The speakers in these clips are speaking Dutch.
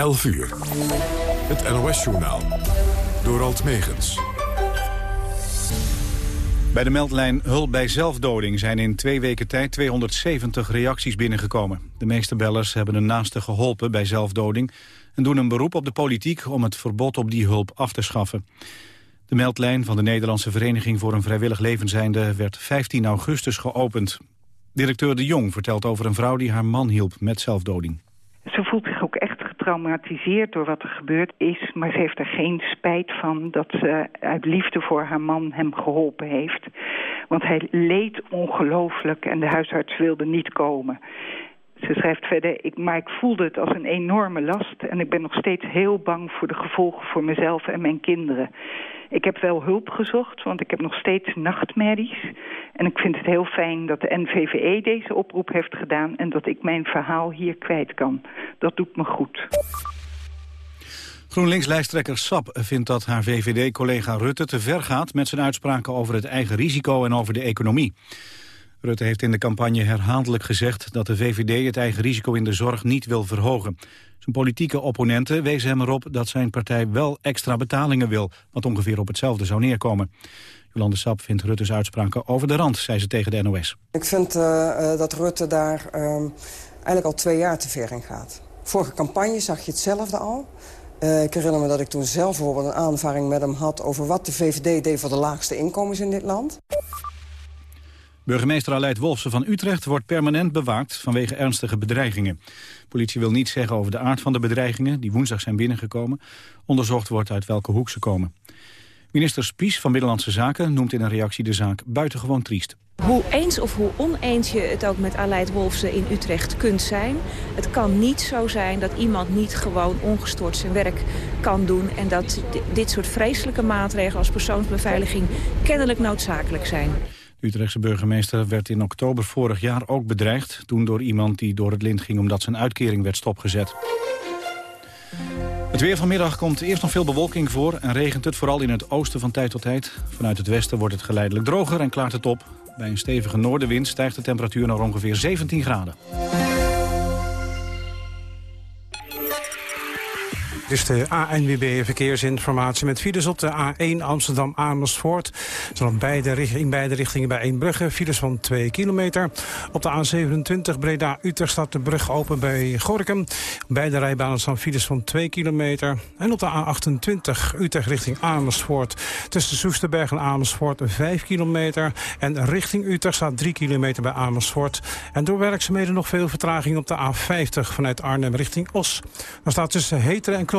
11 uur. Het NOS-journaal. Door Alt Megens. Bij de meldlijn Hulp bij zelfdoding zijn in twee weken tijd 270 reacties binnengekomen. De meeste bellers hebben een naaste geholpen bij zelfdoding... en doen een beroep op de politiek om het verbod op die hulp af te schaffen. De meldlijn van de Nederlandse Vereniging voor een Vrijwillig Levenseinde... werd 15 augustus geopend. Directeur De Jong vertelt over een vrouw die haar man hielp met zelfdoding. Ze voelt getraumatiseerd door wat er gebeurd is... maar ze heeft er geen spijt van dat ze uit liefde voor haar man hem geholpen heeft. Want hij leed ongelooflijk en de huisarts wilde niet komen. Ze schrijft verder, ik, maar ik voelde het als een enorme last... en ik ben nog steeds heel bang voor de gevolgen voor mezelf en mijn kinderen. Ik heb wel hulp gezocht, want ik heb nog steeds nachtmerries. En ik vind het heel fijn dat de NVVE deze oproep heeft gedaan... en dat ik mijn verhaal hier kwijt kan. Dat doet me goed. GroenLinks-lijsttrekker Sap vindt dat haar VVD-collega Rutte te ver gaat... met zijn uitspraken over het eigen risico en over de economie. Rutte heeft in de campagne herhaaldelijk gezegd dat de VVD het eigen risico in de zorg niet wil verhogen. Zijn politieke opponenten wezen hem erop dat zijn partij wel extra betalingen wil, wat ongeveer op hetzelfde zou neerkomen. Jolande Sap vindt Rutte's uitspraken over de rand, zei ze tegen de NOS. Ik vind uh, dat Rutte daar uh, eigenlijk al twee jaar te ver in gaat. Vorige campagne zag je hetzelfde al. Uh, ik herinner me dat ik toen zelf bijvoorbeeld een aanvaring met hem had... over wat de VVD deed voor de laagste inkomens in dit land. Burgemeester Aleid Wolfsen van Utrecht wordt permanent bewaakt vanwege ernstige bedreigingen. politie wil niets zeggen over de aard van de bedreigingen die woensdag zijn binnengekomen. Onderzocht wordt uit welke hoek ze komen. Minister Spies van Binnenlandse Zaken noemt in een reactie de zaak buitengewoon triest. Hoe eens of hoe oneens je het ook met Aleid Wolfsen in Utrecht kunt zijn... het kan niet zo zijn dat iemand niet gewoon ongestoord zijn werk kan doen... en dat dit soort vreselijke maatregelen als persoonsbeveiliging kennelijk noodzakelijk zijn. De Utrechtse burgemeester werd in oktober vorig jaar ook bedreigd... toen door iemand die door het lint ging omdat zijn uitkering werd stopgezet. Het weer vanmiddag komt eerst nog veel bewolking voor... en regent het vooral in het oosten van tijd tot tijd. Vanuit het westen wordt het geleidelijk droger en klaart het op. Bij een stevige noordenwind stijgt de temperatuur naar ongeveer 17 graden. Dit is de ANWB Verkeersinformatie met files op de A1 Amsterdam-Amersfoort. Zo beide, in beide richtingen bij Eembrugge, files van 2 kilometer. Op de A27 Breda-Utrecht staat de brug open bij Gorkum. Beide rijbanen staan files van 2 kilometer. En op de A28 Utrecht richting Amersfoort. Tussen Soesterberg en Amersfoort 5 kilometer. En richting Utrecht staat 3 kilometer bij Amersfoort. En door werkzaamheden nog veel vertraging op de A50 vanuit Arnhem richting Os. Dan staat tussen Heteren en Knoop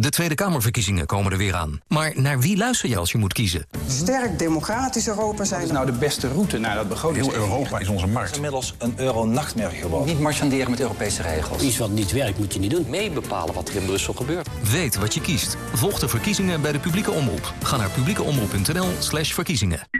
De Tweede Kamerverkiezingen komen er weer aan. Maar naar wie luister je als je moet kiezen? Sterk democratisch Europa zijn. Wat is nou de beste route naar dat begroting? Heel Europa is onze markt. Het is inmiddels een euro-nachtmerrie geworden. Niet marchanderen met Europese regels. Iets wat niet werkt moet je niet doen. Mee bepalen wat er in Brussel gebeurt. Weet wat je kiest. Volg de verkiezingen bij de publieke omroep. Ga naar publiekeomroep.nl slash verkiezingen.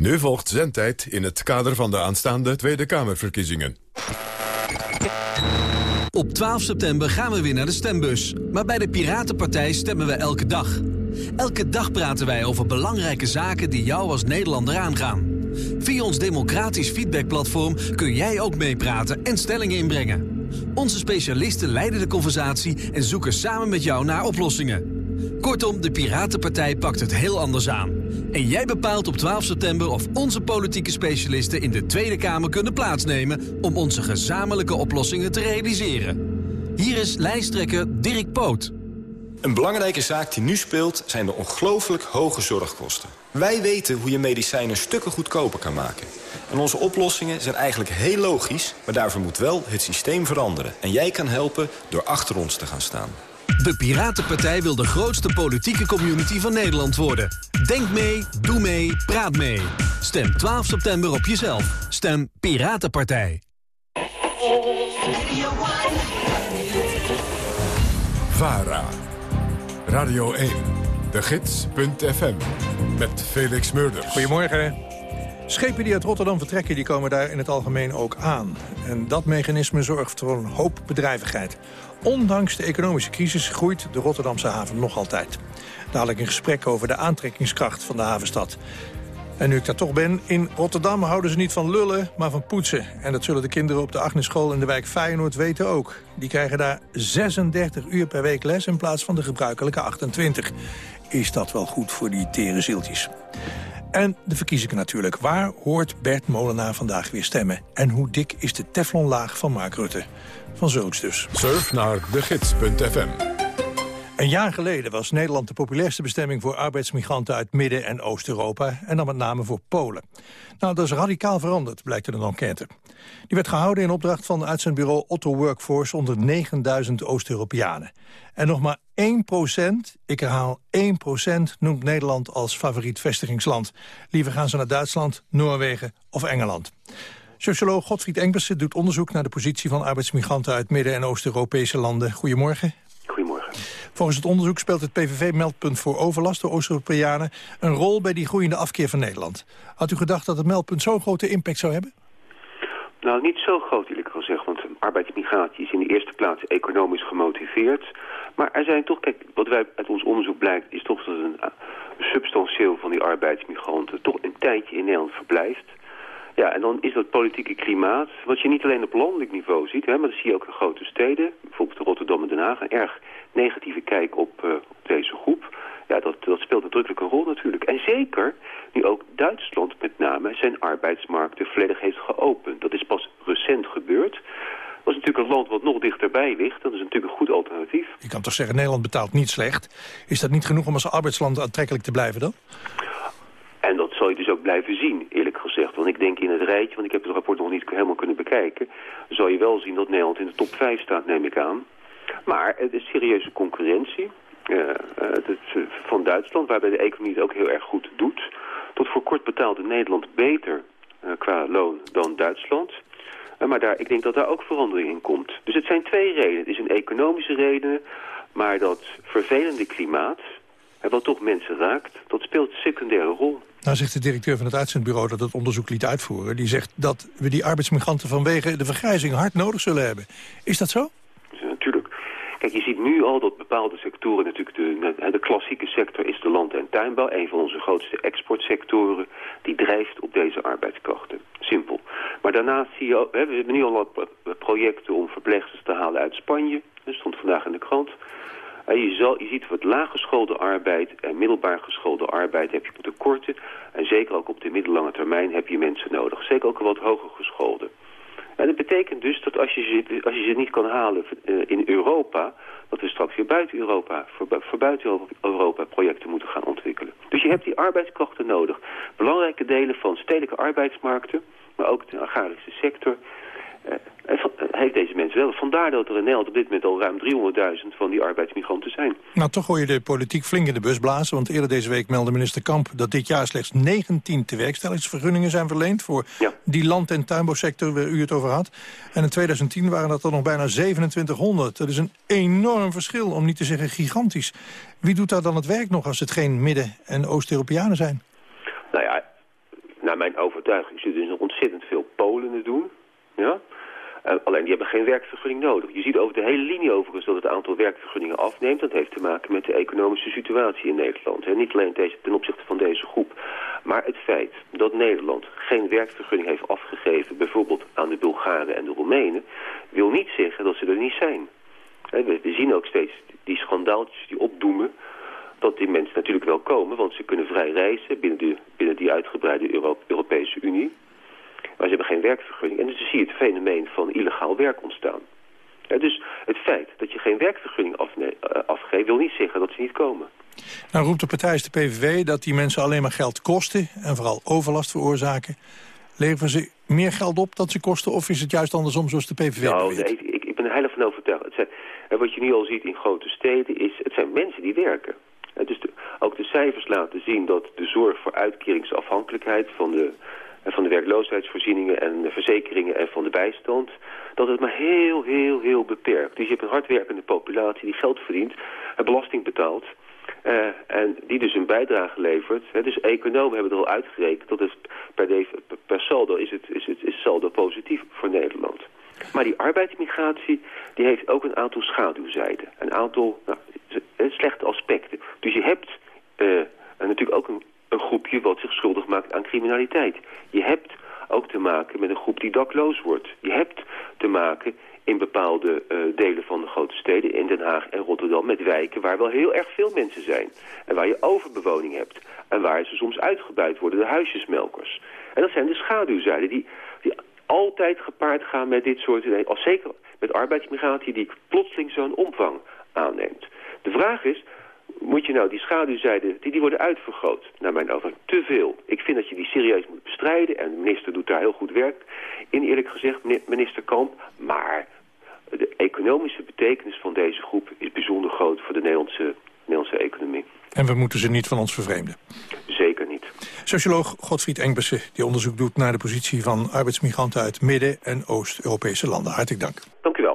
Nu volgt zendtijd in het kader van de aanstaande Tweede Kamerverkiezingen. Op 12 september gaan we weer naar de stembus. Maar bij de Piratenpartij stemmen we elke dag. Elke dag praten wij over belangrijke zaken die jou als Nederlander aangaan. Via ons democratisch feedbackplatform kun jij ook meepraten en stellingen inbrengen. Onze specialisten leiden de conversatie en zoeken samen met jou naar oplossingen. Kortom, de Piratenpartij pakt het heel anders aan. En jij bepaalt op 12 september of onze politieke specialisten in de Tweede Kamer kunnen plaatsnemen om onze gezamenlijke oplossingen te realiseren. Hier is lijsttrekker Dirk Poot. Een belangrijke zaak die nu speelt zijn de ongelooflijk hoge zorgkosten. Wij weten hoe je medicijnen stukken goedkoper kan maken. En onze oplossingen zijn eigenlijk heel logisch... maar daarvoor moet wel het systeem veranderen. En jij kan helpen door achter ons te gaan staan. De Piratenpartij wil de grootste politieke community van Nederland worden. Denk mee, doe mee, praat mee. Stem 12 september op jezelf. Stem Piratenpartij. VARA. Radio 1. De Gids.fm. Met Felix Murders. Goedemorgen. Schepen die uit Rotterdam vertrekken, die komen daar in het algemeen ook aan. En dat mechanisme zorgt voor een hoop bedrijvigheid. Ondanks de economische crisis groeit de Rotterdamse haven nog altijd. Dadelijk een gesprek over de aantrekkingskracht van de havenstad. En nu ik daar toch ben, in Rotterdam houden ze niet van lullen, maar van poetsen. En dat zullen de kinderen op de Agnesschool in de wijk Feyenoord weten ook. Die krijgen daar 36 uur per week les in plaats van de gebruikelijke 28. Is dat wel goed voor die tere zieltjes? En de verkiezingen natuurlijk. Waar hoort Bert Molenaar vandaag weer stemmen? En hoe dik is de teflonlaag van Mark Rutte? Van zulks dus. Surf naar degids.fm. Een jaar geleden was Nederland de populairste bestemming voor arbeidsmigranten uit Midden- en Oost-Europa en dan met name voor Polen. Nou, dat is radicaal veranderd, blijkt een enquête. Die werd gehouden in opdracht van uitzendbureau Otto Workforce onder 9000 Oost-Europeanen. En nog maar 1% ik herhaal 1% noemt Nederland als favoriet vestigingsland. Liever gaan ze naar Duitsland, Noorwegen of Engeland. Socioloog Godfried Engbersen doet onderzoek naar de positie van arbeidsmigranten uit Midden- en Oost-Europese landen. Goedemorgen. Volgens het onderzoek speelt het PVV-meldpunt voor overlast door Oost-Europeanen een rol bij die groeiende afkeer van Nederland. Had u gedacht dat het meldpunt zo'n grote impact zou hebben? Nou, niet zo groot eerlijk gezegd, want arbeidsmigratie is in de eerste plaats economisch gemotiveerd. Maar er zijn toch, kijk, wat wij uit ons onderzoek blijkt, is toch dat een, een substantieel van die arbeidsmigranten toch een tijdje in Nederland verblijft. Ja, en dan is dat politieke klimaat, wat je niet alleen op landelijk niveau ziet, hè, maar dat zie je ook in grote steden, bijvoorbeeld Rotterdam en Den Haag, erg negatieve kijk op, uh, op deze groep. Ja, dat, dat speelt nadrukkelijk een rol natuurlijk. En zeker nu ook Duitsland met name zijn arbeidsmarkten volledig heeft geopend. Dat is pas recent gebeurd. Dat is natuurlijk een land wat nog dichterbij ligt. Dat is natuurlijk een goed alternatief. Je kan toch zeggen, Nederland betaalt niet slecht. Is dat niet genoeg om als arbeidsland aantrekkelijk te blijven dan? En dat zal je dus ook blijven zien, eerlijk gezegd. Want ik denk in het rijtje, want ik heb het rapport nog niet helemaal kunnen bekijken... zal je wel zien dat Nederland in de top 5 staat, neem ik aan. Maar het is serieuze concurrentie uh, uh, van Duitsland, waarbij de economie het ook heel erg goed doet. Tot voor kort betaalde Nederland beter qua loon dan Duitsland. maar daar, ik denk dat daar ook verandering in komt. Dus het zijn twee redenen. Het is een economische reden, maar dat vervelende klimaat, wat toch mensen raakt, dat speelt een secundaire rol. Nou zegt de directeur van het uitzendbureau dat het onderzoek liet uitvoeren. Die zegt dat we die arbeidsmigranten vanwege de vergrijzing hard nodig zullen hebben. Is dat zo? Kijk, je ziet nu al dat bepaalde sectoren, natuurlijk de, de klassieke sector is de land- en tuinbouw, een van onze grootste exportsectoren, die drijft op deze arbeidskrachten. Simpel. Maar daarnaast zie je, we hebben nu al wat projecten om verpleegsters te halen uit Spanje. Dat stond vandaag in de krant. Je, zal, je ziet wat laaggeschoolde arbeid en middelbaar geschoolde arbeid heb je tekorten. En zeker ook op de middellange termijn heb je mensen nodig. Zeker ook wat hoger geschoolde. En dat betekent dus dat als je ze, als je ze niet kan halen in Europa... dat we straks weer buiten Europa, voor, voor buiten Europa projecten moeten gaan ontwikkelen. Dus je hebt die arbeidskrachten nodig. Belangrijke delen van stedelijke arbeidsmarkten, maar ook de agrarische sector... Uh, heeft deze mensen wel. Vandaar dat er in Nederland op dit moment al ruim 300.000 van die arbeidsmigranten zijn. Nou, toch hoor je de politiek flink in de bus blazen. Want eerder deze week meldde minister Kamp dat dit jaar slechts 19 tewerkstellingsvergunningen zijn verleend... voor ja. die land- en tuinbouwsector waar u het over had. En in 2010 waren dat er nog bijna 2700. Dat is een enorm verschil, om niet te zeggen gigantisch. Wie doet daar dan het werk nog als het geen Midden- en Oost-Europeanen zijn? Nou ja, naar mijn overtuiging zitten dus ontzettend veel Polen te doen... Alleen die hebben geen werkvergunning nodig. Je ziet over de hele linie overigens dat het aantal werkvergunningen afneemt. Dat heeft te maken met de economische situatie in Nederland. Hè. Niet alleen deze, ten opzichte van deze groep. Maar het feit dat Nederland geen werkvergunning heeft afgegeven... bijvoorbeeld aan de Bulgaren en de Roemenen... wil niet zeggen dat ze er niet zijn. We, zien ook steeds die schandaaltjes die opdoemen... dat die mensen natuurlijk wel komen... want ze kunnen vrij reizen binnen, binnen die uitgebreide Euro Europese Unie... Maar ze hebben geen werkvergunning. En dus zie je het fenomeen van illegaal werk ontstaan. dus het feit dat je geen werkvergunning eh, afgeeft... wil niet zeggen dat ze niet komen. Nou roept de partij is de PVV dat die mensen alleen maar geld kosten... en vooral overlast veroorzaken. Leveren ze meer geld op dat ze kosten... of is het juist andersom zoals de PVV Nou, nee, ik, ik ben er heilig van overtuigd. Het zijn, en wat je nu al ziet in grote steden is... het zijn mensen die werken. En dus de- ook de cijfers laten zien dat de zorg voor uitkeringsafhankelijkheid... van de, eh, van de werkloosheidsvoorzieningen en de verzekeringen en van de bijstand... dat het maar heel, heel, heel beperkt. Dus je hebt een hardwerkende populatie die geld verdient... en belasting betaalt... eh, en die dus een bijdrage levert. Dus economen hebben er al uitgerekend dat het per, per saldo is het, is het is saldo positief voor Nederland. Maar die arbeidsmigratie die heeft ook een aantal schaduwzijden. Een aantal nou, eh, slechte aspecten. Dus je hebt en natuurlijk ook een, een groepje wat zich schuldig maakt aan criminaliteit. Je hebt ook te maken met een groep die dakloos wordt. Je hebt te maken in bepaalde eh, delen van de grote steden, in Den Haag en Rotterdam, met wijken waar wel heel erg veel mensen zijn. En waar je overbewoning hebt. En waar ze soms uitgebuit worden, de huisjesmelkers. En dat zijn de schaduwzijden die, die altijd gepaard gaan met dit soort. Als zeker met arbeidsmigratie die plotseling zo'n omvang aanneemt. De vraag is, moet je nou die schaduwzijden, die, die worden uitvergroot, naar mijn overtuiging, te veel. Ik vind dat je die serieus moet bestrijden en de minister doet daar heel goed werk in, eerlijk gezegd, minister Kamp. Maar de economische betekenis van deze groep is bijzonder groot voor de Nederlandse, Nederlandse economie. En we moeten ze niet van ons vervreemden. Zeker niet. Socioloog Godfried Engbersen, die onderzoek doet naar de positie van arbeidsmigranten uit Midden- en Oost-Europese landen. Hartelijk dank. Dank u wel.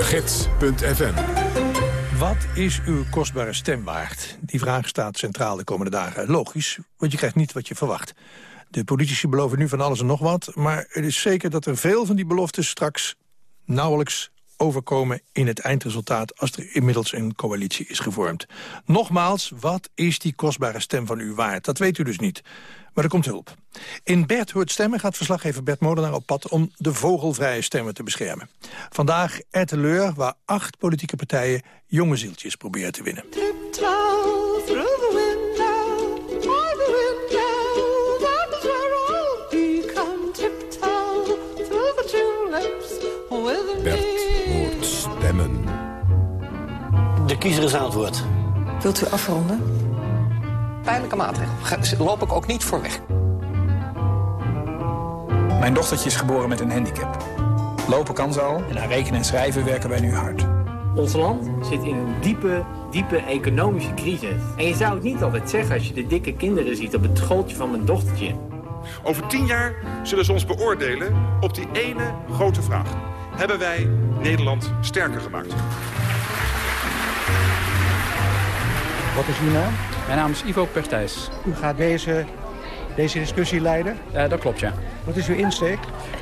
De Gids.fm Wat is uw kostbare stem waard? Die vraag staat centraal de komende dagen. Logisch, want je krijgt niet wat je verwacht. De politici beloven nu van alles en nog wat... maar het is zeker dat er veel van die beloftes straks nauwelijks overkomen in het eindresultaat... als er inmiddels een coalitie is gevormd. Nogmaals, wat is die kostbare stem van u waard? Dat weet u dus niet. Maar er komt hulp. In Bert hoort stemmen gaat verslaggever Bert Molenaar op pad... om de vogelvrije stemmen te beschermen. Vandaag Erteleur, waar acht politieke partijen jonge zieltjes proberen te winnen. De kiezer is aan het woord. Wilt u afronden? Pijnlijke maatregel. Loop ik ook niet voor weg. Mijn dochtertje is geboren met een handicap. Lopen kan ze al en aan rekenen en schrijven werken wij nu hard. Ons land zit in een diepe, diepe economische crisis. En je zou het niet altijd zeggen als je de dikke kinderen ziet op het schooltje van mijn dochtertje. Over tien jaar zullen ze ons beoordelen op die ene grote vraag. Hebben wij Nederland sterker gemaakt? Wat is uw naam? Mijn naam is Ivo Pertijs. U gaat deze, deze discussie leiden? Eh, dat klopt, ja. Wat is uw insteek?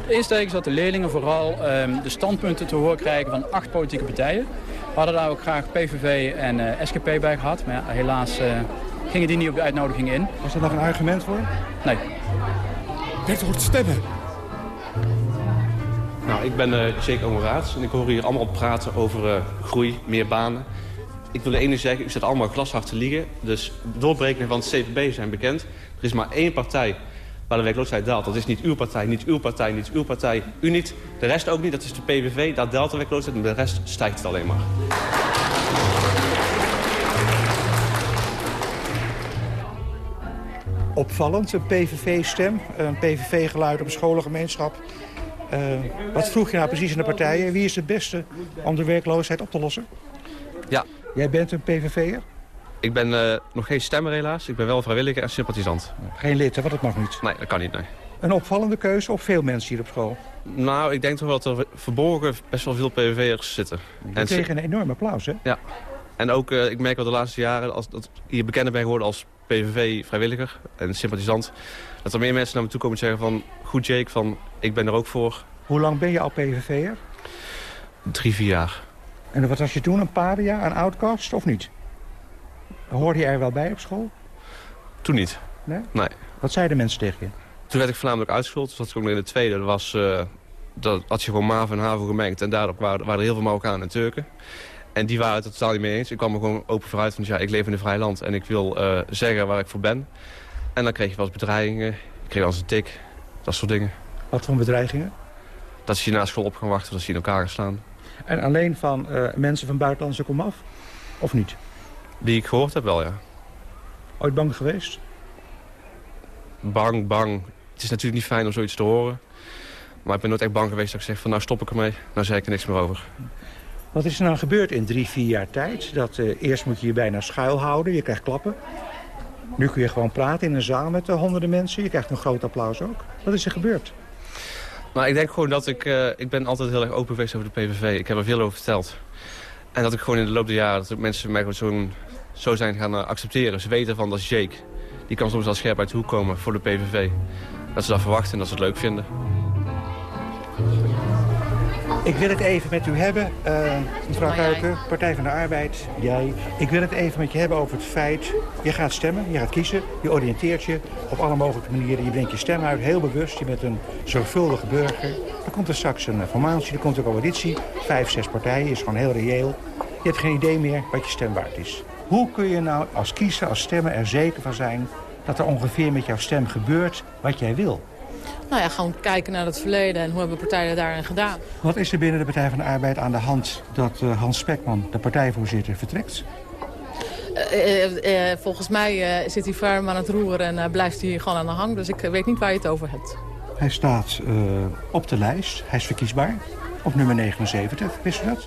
De insteek is dat de leerlingen vooral ehm, de standpunten te horen krijgen van acht politieke partijen. We hadden daar ook graag PVV en eh, SGP bij gehad, maar ja, helaas eh, gingen die niet op de uitnodiging in. Was er nog een argument voor? Nee. Bert hoort stemmen. Nou, ik ben uh, Jake Omeraats en ik hoor hier allemaal praten over eh, groei, meer banen. Ik wil de ene zeggen, u staat allemaal glashard te liegen. Dus doorbrekenen van het CVB zijn bekend. Er is maar één partij waar de werkloosheid daalt. Dat is niet uw partij, niet uw partij, niet uw partij, u niet. De rest ook niet, dat is de PVV. Daar daalt de werkloosheid en de rest stijgt het alleen maar. Opvallend, een PVV-stem, een PVV-geluid op een scholengemeenschap. Uh, wat vroeg je nou precies in de partijen? Wie is het beste om de werkloosheid op te lossen? Ja. Jij bent een PVV'er? Ik ben uh, nog geen stemmer helaas. Ik ben wel vrijwilliger en sympathisant. Geen lid, hè? want dat mag niet? Nee, dat kan niet, nee. Een opvallende keuze op veel mensen hier op school? Nou, ik denk toch wel dat er verborgen best wel veel PVV'ers zitten. Je kreeg een enorm applaus, hè? Ja. En ook, uh, ik merk wel de laatste jaren, als dat hier bekender ben geworden als PVV-vrijwilliger en sympathisant... dat er meer mensen naar me toe komen en zeggen van... goed Jake, van, ik ben er ook voor. Hoe lang ben je al PVV'er? Drie, vier jaar. En wat was je toen, een paria, een outcast of niet? Hoorde je er wel bij op school? Toen niet. Nee? Nee. Wat zeiden mensen tegen je? Toen werd ik voornamelijk uitgeschoold. Toen zat ik ook in de tweede. Dat was, uh, dat had je gewoon MAVO en HAVO gemengd. En daarop waren, waren er heel veel Marokkanen en Turken. En die waren het totaal niet mee eens. Ik kwam er gewoon open vooruit van, ja, ik leef in een vrij land. En ik wil uh, zeggen waar ik voor ben. En dan kreeg je wel eens bedreigingen. Ik kreeg als een tik. Dat soort dingen. Wat voor bedreigingen? Dat ze hier na school op gaan wachten, dat ze in elkaar gaan slaan. En alleen van eh, mensen van buitenlandse komaf? Of niet? Die ik gehoord heb wel, ja. Ooit bang geweest? Bang, bang. Het is natuurlijk niet fijn om zoiets te horen. Maar ik ben nooit echt bang geweest dat ik zeg van nou stop ik ermee. Nou zeg ik er niks meer over. Wat is er nou gebeurd in drie, vier jaar tijd? Dat, eh, eerst moet je je bijna schuil houden, je krijgt klappen. Nu kun je gewoon praten in een zaal met eh, honderden mensen. Je krijgt een groot applaus ook. Wat is er gebeurd? Nou, ik denk gewoon dat ik... eh, ik ben altijd heel erg open geweest over de PVV. Ik heb er veel over verteld. En dat ik gewoon in de loop der jaren... dat mensen mij gewoon zo, zo zijn gaan eh, accepteren. Ze weten van dat Jake. Die kan soms wel scherp uit de hoek komen voor de PVV. Dat ze dat verwachten en dat ze het leuk vinden. Ik wil het even met u hebben, eh, mevrouw Kuiken, Partij van de Arbeid, jij. Ik wil het even met je hebben over het feit... je gaat stemmen, je gaat kiezen, je oriënteert je op alle mogelijke manieren. Je brengt je stem uit, heel bewust. Je bent een zorgvuldige burger. Er komt er straks een eh, formatie, er komt een coalitie. Vijf, zes partijen, is gewoon heel reëel. Je hebt geen idee meer wat je stem waard is. Hoe kun je nou als kiezer, als stemmer er zeker van zijn... dat er ongeveer met jouw stem gebeurt wat jij wil? Nou ja, gewoon kijken naar het verleden en hoe hebben partijen daarin gedaan. Wat is er binnen de Partij van de Arbeid aan de hand dat eh, Hans Spekman, de partijvoorzitter, vertrekt? Eh, eh, volgens mij zit hij ferm aan het roeren en blijft hij gewoon aan de hang. Dus ik weet niet waar je het over hebt. Hij staat op de lijst, hij is verkiesbaar, op nummer 79, wist u dat?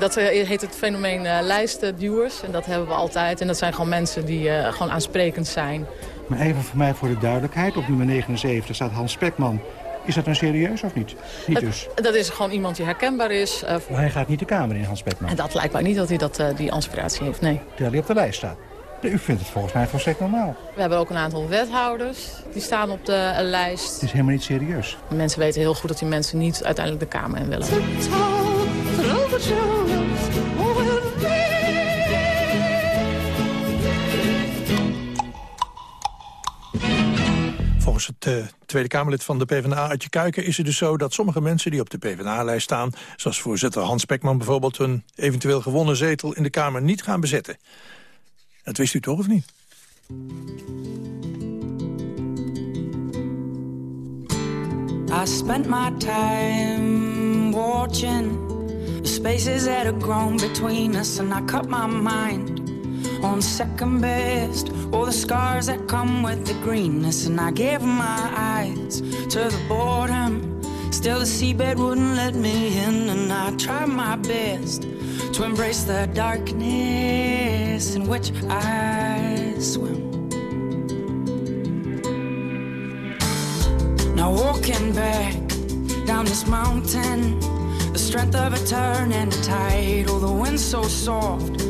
Dat heet het fenomeen lijstduwers. En dat hebben we altijd. En dat zijn gewoon mensen die gewoon aansprekend zijn. Maar even voor mij voor de duidelijkheid, op nummer 79 staat Hans Spekman. Is dat nou serieus of niet? Niet Het- dus. Dat is gewoon iemand die herkenbaar is. eh, Maar hij gaat niet de Kamer in, Hans Spekman. en dat lijkt mij niet dat hij dat, eh, die inspiratie heeft, nee. Terwijl hij op de lijst staat. U vindt het volgens mij volstrekt normaal. We hebben ook een aantal wethouders. Die staan op de eh, lijst. Het is helemaal niet serieus. Mensen weten heel goed dat die mensen niet uiteindelijk de Kamer in willen. Volgens het eh, Tweede Kamerlid van de PvdA, Adje Kuiken... is het dus zo dat sommige mensen die op de PvdA-lijst staan... zoals voorzitter Hans Pekman bijvoorbeeld... hun eventueel gewonnen zetel in de Kamer niet gaan bezetten. Dat wist u toch of niet? I spent my time watching the spaces that have grown between us, and I cut my mind on second best. All the scars that come with the greenness, and I gave my eyes to the boredom. Still, the seabed wouldn't let me in, and I tried my best to embrace the darkness in which I swim. Now walking back down this mountain, the strength of a turning tide. Oh, the wind so soft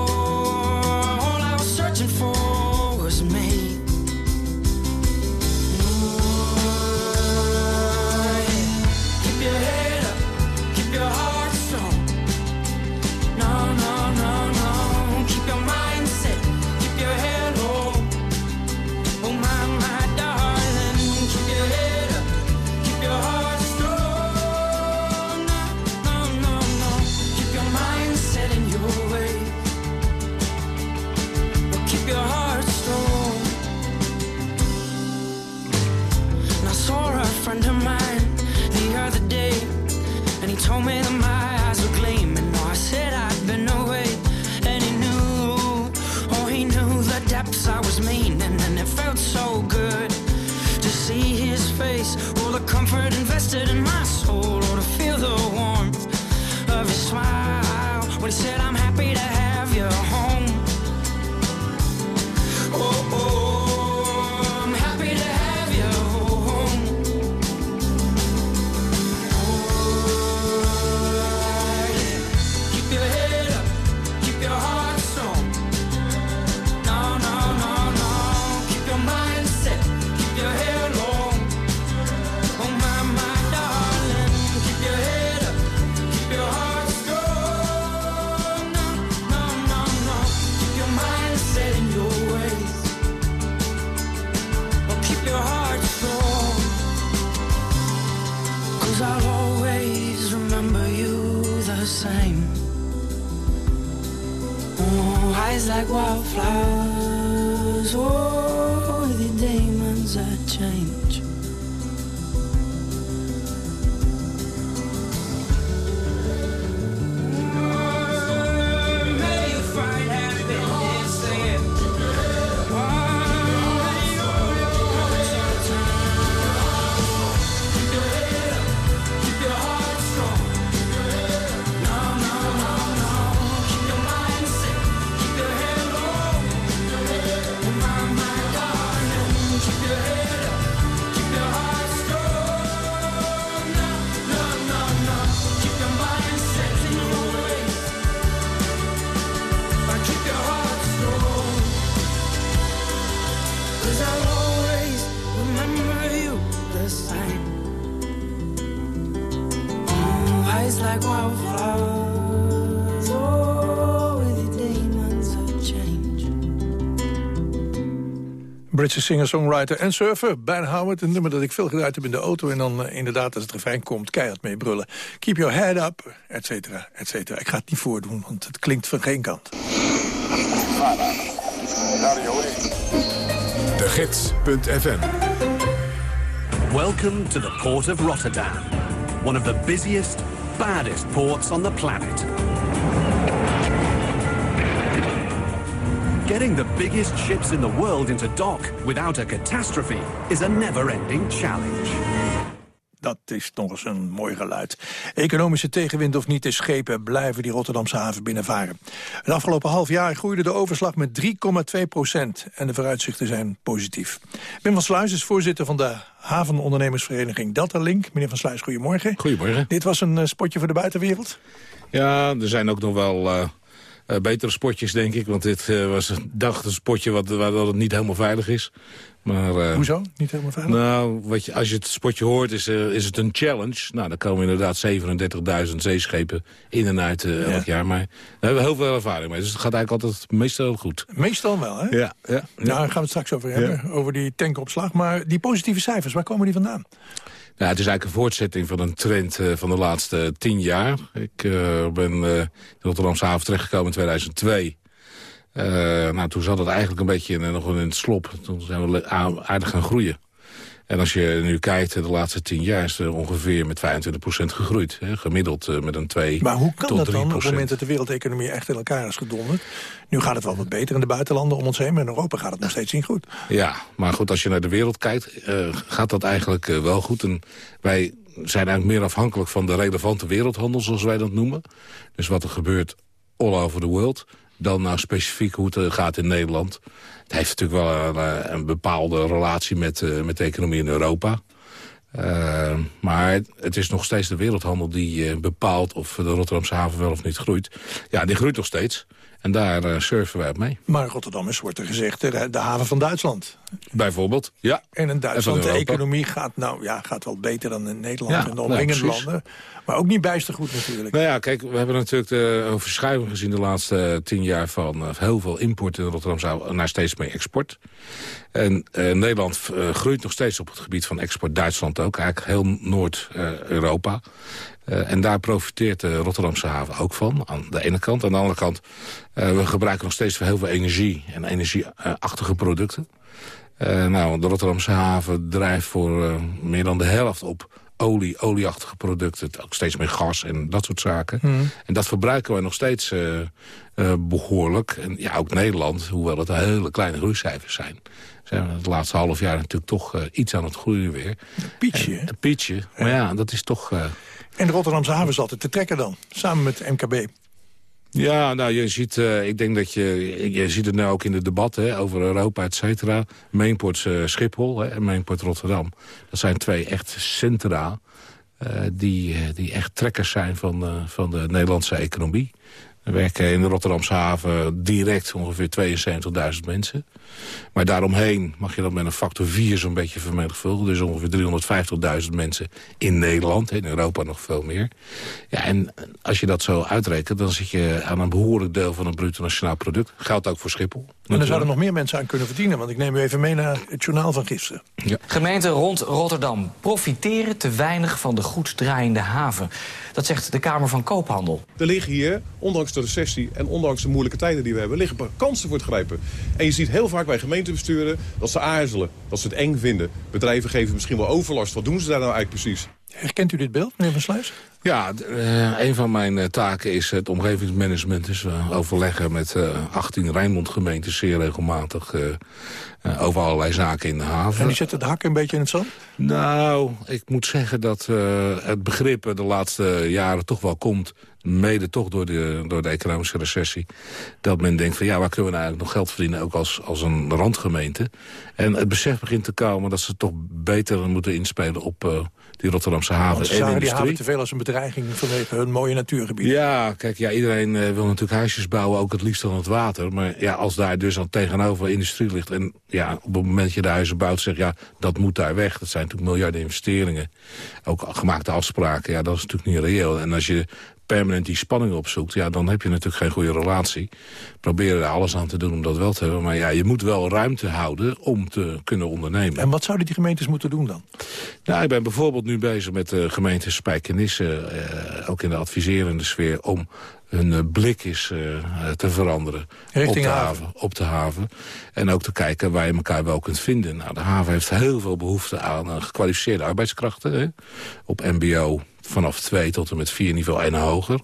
Britse singer, songwriter en surfer, Ben Howard. Een nummer dat ik veel gedraaid heb in de auto. En dan eh, inderdaad, als het refrein komt, keihard mee brullen. Keep your head up, et cetera, et cetera. Ik ga het niet voordoen, want het klinkt van geen kant. De Gids.fm Welcome to the port of Rotterdam, one of the busiest, baddest ports on the planet. Getting the biggest ships in the world into dock without a catastrophe is a never-ending challenge. Dat is nog eens een mooi geluid. Economische tegenwind of niet, de schepen blijven die Rotterdamse haven binnenvaren. Het afgelopen half jaar groeide de overslag met 3,2 procent. En de vooruitzichten zijn positief. Wim van Sluis is voorzitter van de havenondernemersvereniging Delta Link. Meneer van Sluis, goedemorgen. Goedemorgen. Dit was een eh, spotje voor de buitenwereld? Ja, er zijn ook nog wel eh, eh, betere spotjes, denk ik. Want dit eh, was een dag een spotje wat, waar dat het niet helemaal veilig is. Maar, eh, Hoezo? Niet helemaal veilig? Nou, wat je, als je het spotje hoort, is, is het een challenge. Nou, dan komen inderdaad 37.000 zeeschepen in en uit elk jaar. Maar daar hebben we heel veel ervaring mee. Dus het gaat eigenlijk altijd meestal goed. Meestal wel, hè? Ja, ja, ja. Nou, daar gaan we het straks over hebben, over die tankopslag. Maar die positieve cijfers, waar komen die vandaan? Nou, het is eigenlijk een voortzetting van een trend eh, van de laatste tien jaar. Ik eh, ben uh, de Rotterdamse haven terechtgekomen in 2002. Uh, nou, toen zat het eigenlijk een beetje in, nog in het slop. Toen zijn we aardig gaan groeien. En als je nu kijkt, de laatste tien jaar is er ongeveer met 25% gegroeid. Hè, gemiddeld uh, met een 2 Maar hoe kan tot dat dan 3%. op het moment dat de wereldeconomie echt in elkaar is gedonderd? Nu gaat het wel wat beter in de buitenlanden om ons heen, maar in Europa gaat het nog steeds niet goed. Ja, maar goed, als je naar de wereld kijkt, uh, gaat dat eigenlijk uh, wel goed. En wij zijn eigenlijk meer afhankelijk van de relevante wereldhandel, zoals wij dat noemen. Dus wat er gebeurt all over the world dan nou specifiek hoe het gaat in Nederland. Het heeft natuurlijk wel een, een bepaalde relatie met, uh, met de economie in Europa. Maar het is nog steeds de wereldhandel die bepaalt of de Rotterdamse haven wel of niet groeit. Ja, die groeit nog steeds. En daar uh, surfen wij op mee. Maar Rotterdam is, wordt er gezegd, de, de haven van Duitsland. Bijvoorbeeld, ja. En in Duitsland, de economie gaat, nou, ja, gaat wel beter dan in Nederland Ja, en de omringende nou, precies. landen. Maar ook niet bijster goed natuurlijk. Nou ja, kijk, we hebben natuurlijk de, verschuiving gezien de laatste tien jaar van uh, heel veel import in Rotterdam naar steeds meer export. En uh, Nederland groeit nog steeds op het gebied van export. Duitsland ook, eigenlijk heel Noord-Europa. Uh, en daar profiteert de Rotterdamse haven ook van, aan de ene kant. Aan de andere kant, uh, we gebruiken nog steeds heel veel energie en energieachtige producten. Uh, nou, de Rotterdamse haven drijft voor meer dan de helft op olie, olieachtige producten. Ook steeds meer gas en dat soort zaken. Hmm. En dat verbruiken we nog steeds behoorlijk. En ja, ook Nederland, hoewel het hele kleine groeicijfers zijn zijn we het laatste half jaar natuurlijk toch uh, iets aan het groeien weer. Pietje. Een pietje, maar ja, dat is toch... En de Rotterdamse haven is altijd te trekken dan, samen met MKB. Ja, nou, je ziet, uh, ik denk dat je, je ziet het nu ook in de debatten over Europa, et cetera. Mainport uh, Schiphol hè, en Mainport Rotterdam. Dat zijn twee echt centra uh, die, die echt trekkers zijn van, van de Nederlandse economie. Er werken in de Rotterdamse haven direct ongeveer 72.000 mensen. Maar daaromheen mag je dat met een factor 4 zo'n beetje vermenigvuldigen. Dus ongeveer 350.000 mensen in Nederland. In Europa nog veel meer. Ja, en als je dat zo uitrekent, dan zit je aan een behoorlijk deel van het bruto nationaal product. Geldt ook voor Schiphol. En er zouden nog meer mensen aan kunnen verdienen. Want ik neem u even mee naar het journaal van gisteren. Ja. Gemeenten rond Rotterdam profiteren te weinig van de goed draaiende haven. Dat zegt de Kamer van Koophandel. Er liggen hier, ondanks de recessie en ondanks de moeilijke tijden die we hebben... liggen kansen voor het grijpen. En je ziet heel vaak bij gemeentebesturen dat ze aarzelen. Dat ze het eng vinden. Bedrijven geven misschien wel overlast. Wat doen ze daar nou eigenlijk precies? Herkent u dit beeld, meneer Van Sluis? Ja, uh, een van mijn uh, taken is het omgevingsmanagement. Dus uh, overleggen met 18 Rijnmond-gemeentes zeer regelmatig over allerlei zaken in de haven. En die zetten de hak een beetje in het zand? Nou, ik moet zeggen dat het begrip de laatste jaren toch wel komt mede toch door de, door de economische recessie... dat men denkt van ja, waar kunnen we nou eigenlijk nog geld verdienen... ook als, als een randgemeente. En het besef begint te komen dat ze toch beter moeten inspelen op die Rotterdamse haven ze en zagen die haven te veel als een bedreiging vanwege hun mooie natuurgebied. Ja, kijk, ja, iedereen uh, wil natuurlijk huisjes bouwen, ook het liefst aan het water. Maar ja, als daar dus al tegenover industrie ligt... en ja, op het moment dat je de huizen bouwt, zeg ja, dat moet daar weg. Dat zijn natuurlijk miljarden investeringen. Ook gemaakte afspraken, ja, dat is natuurlijk niet reëel. En als je permanent die spanning opzoekt... ja, dan heb je natuurlijk geen goede relatie. Proberen er alles aan te doen om dat wel te hebben. Maar ja, je moet wel ruimte houden om te kunnen ondernemen. En wat zouden die gemeentes moeten doen dan? Nou, ik ben bijvoorbeeld nu bezig met de gemeente Spijkenisse... Uh, ook in de adviserende sfeer... om hun uh, blik is uh, te veranderen Richting op de haven. haven. Op de haven. En ook te kijken waar je elkaar wel kunt vinden. Nou, de haven heeft heel veel behoefte aan uh, gekwalificeerde arbeidskrachten. Hè? Op mbo vanaf 2 tot en met 4 niveau en hoger.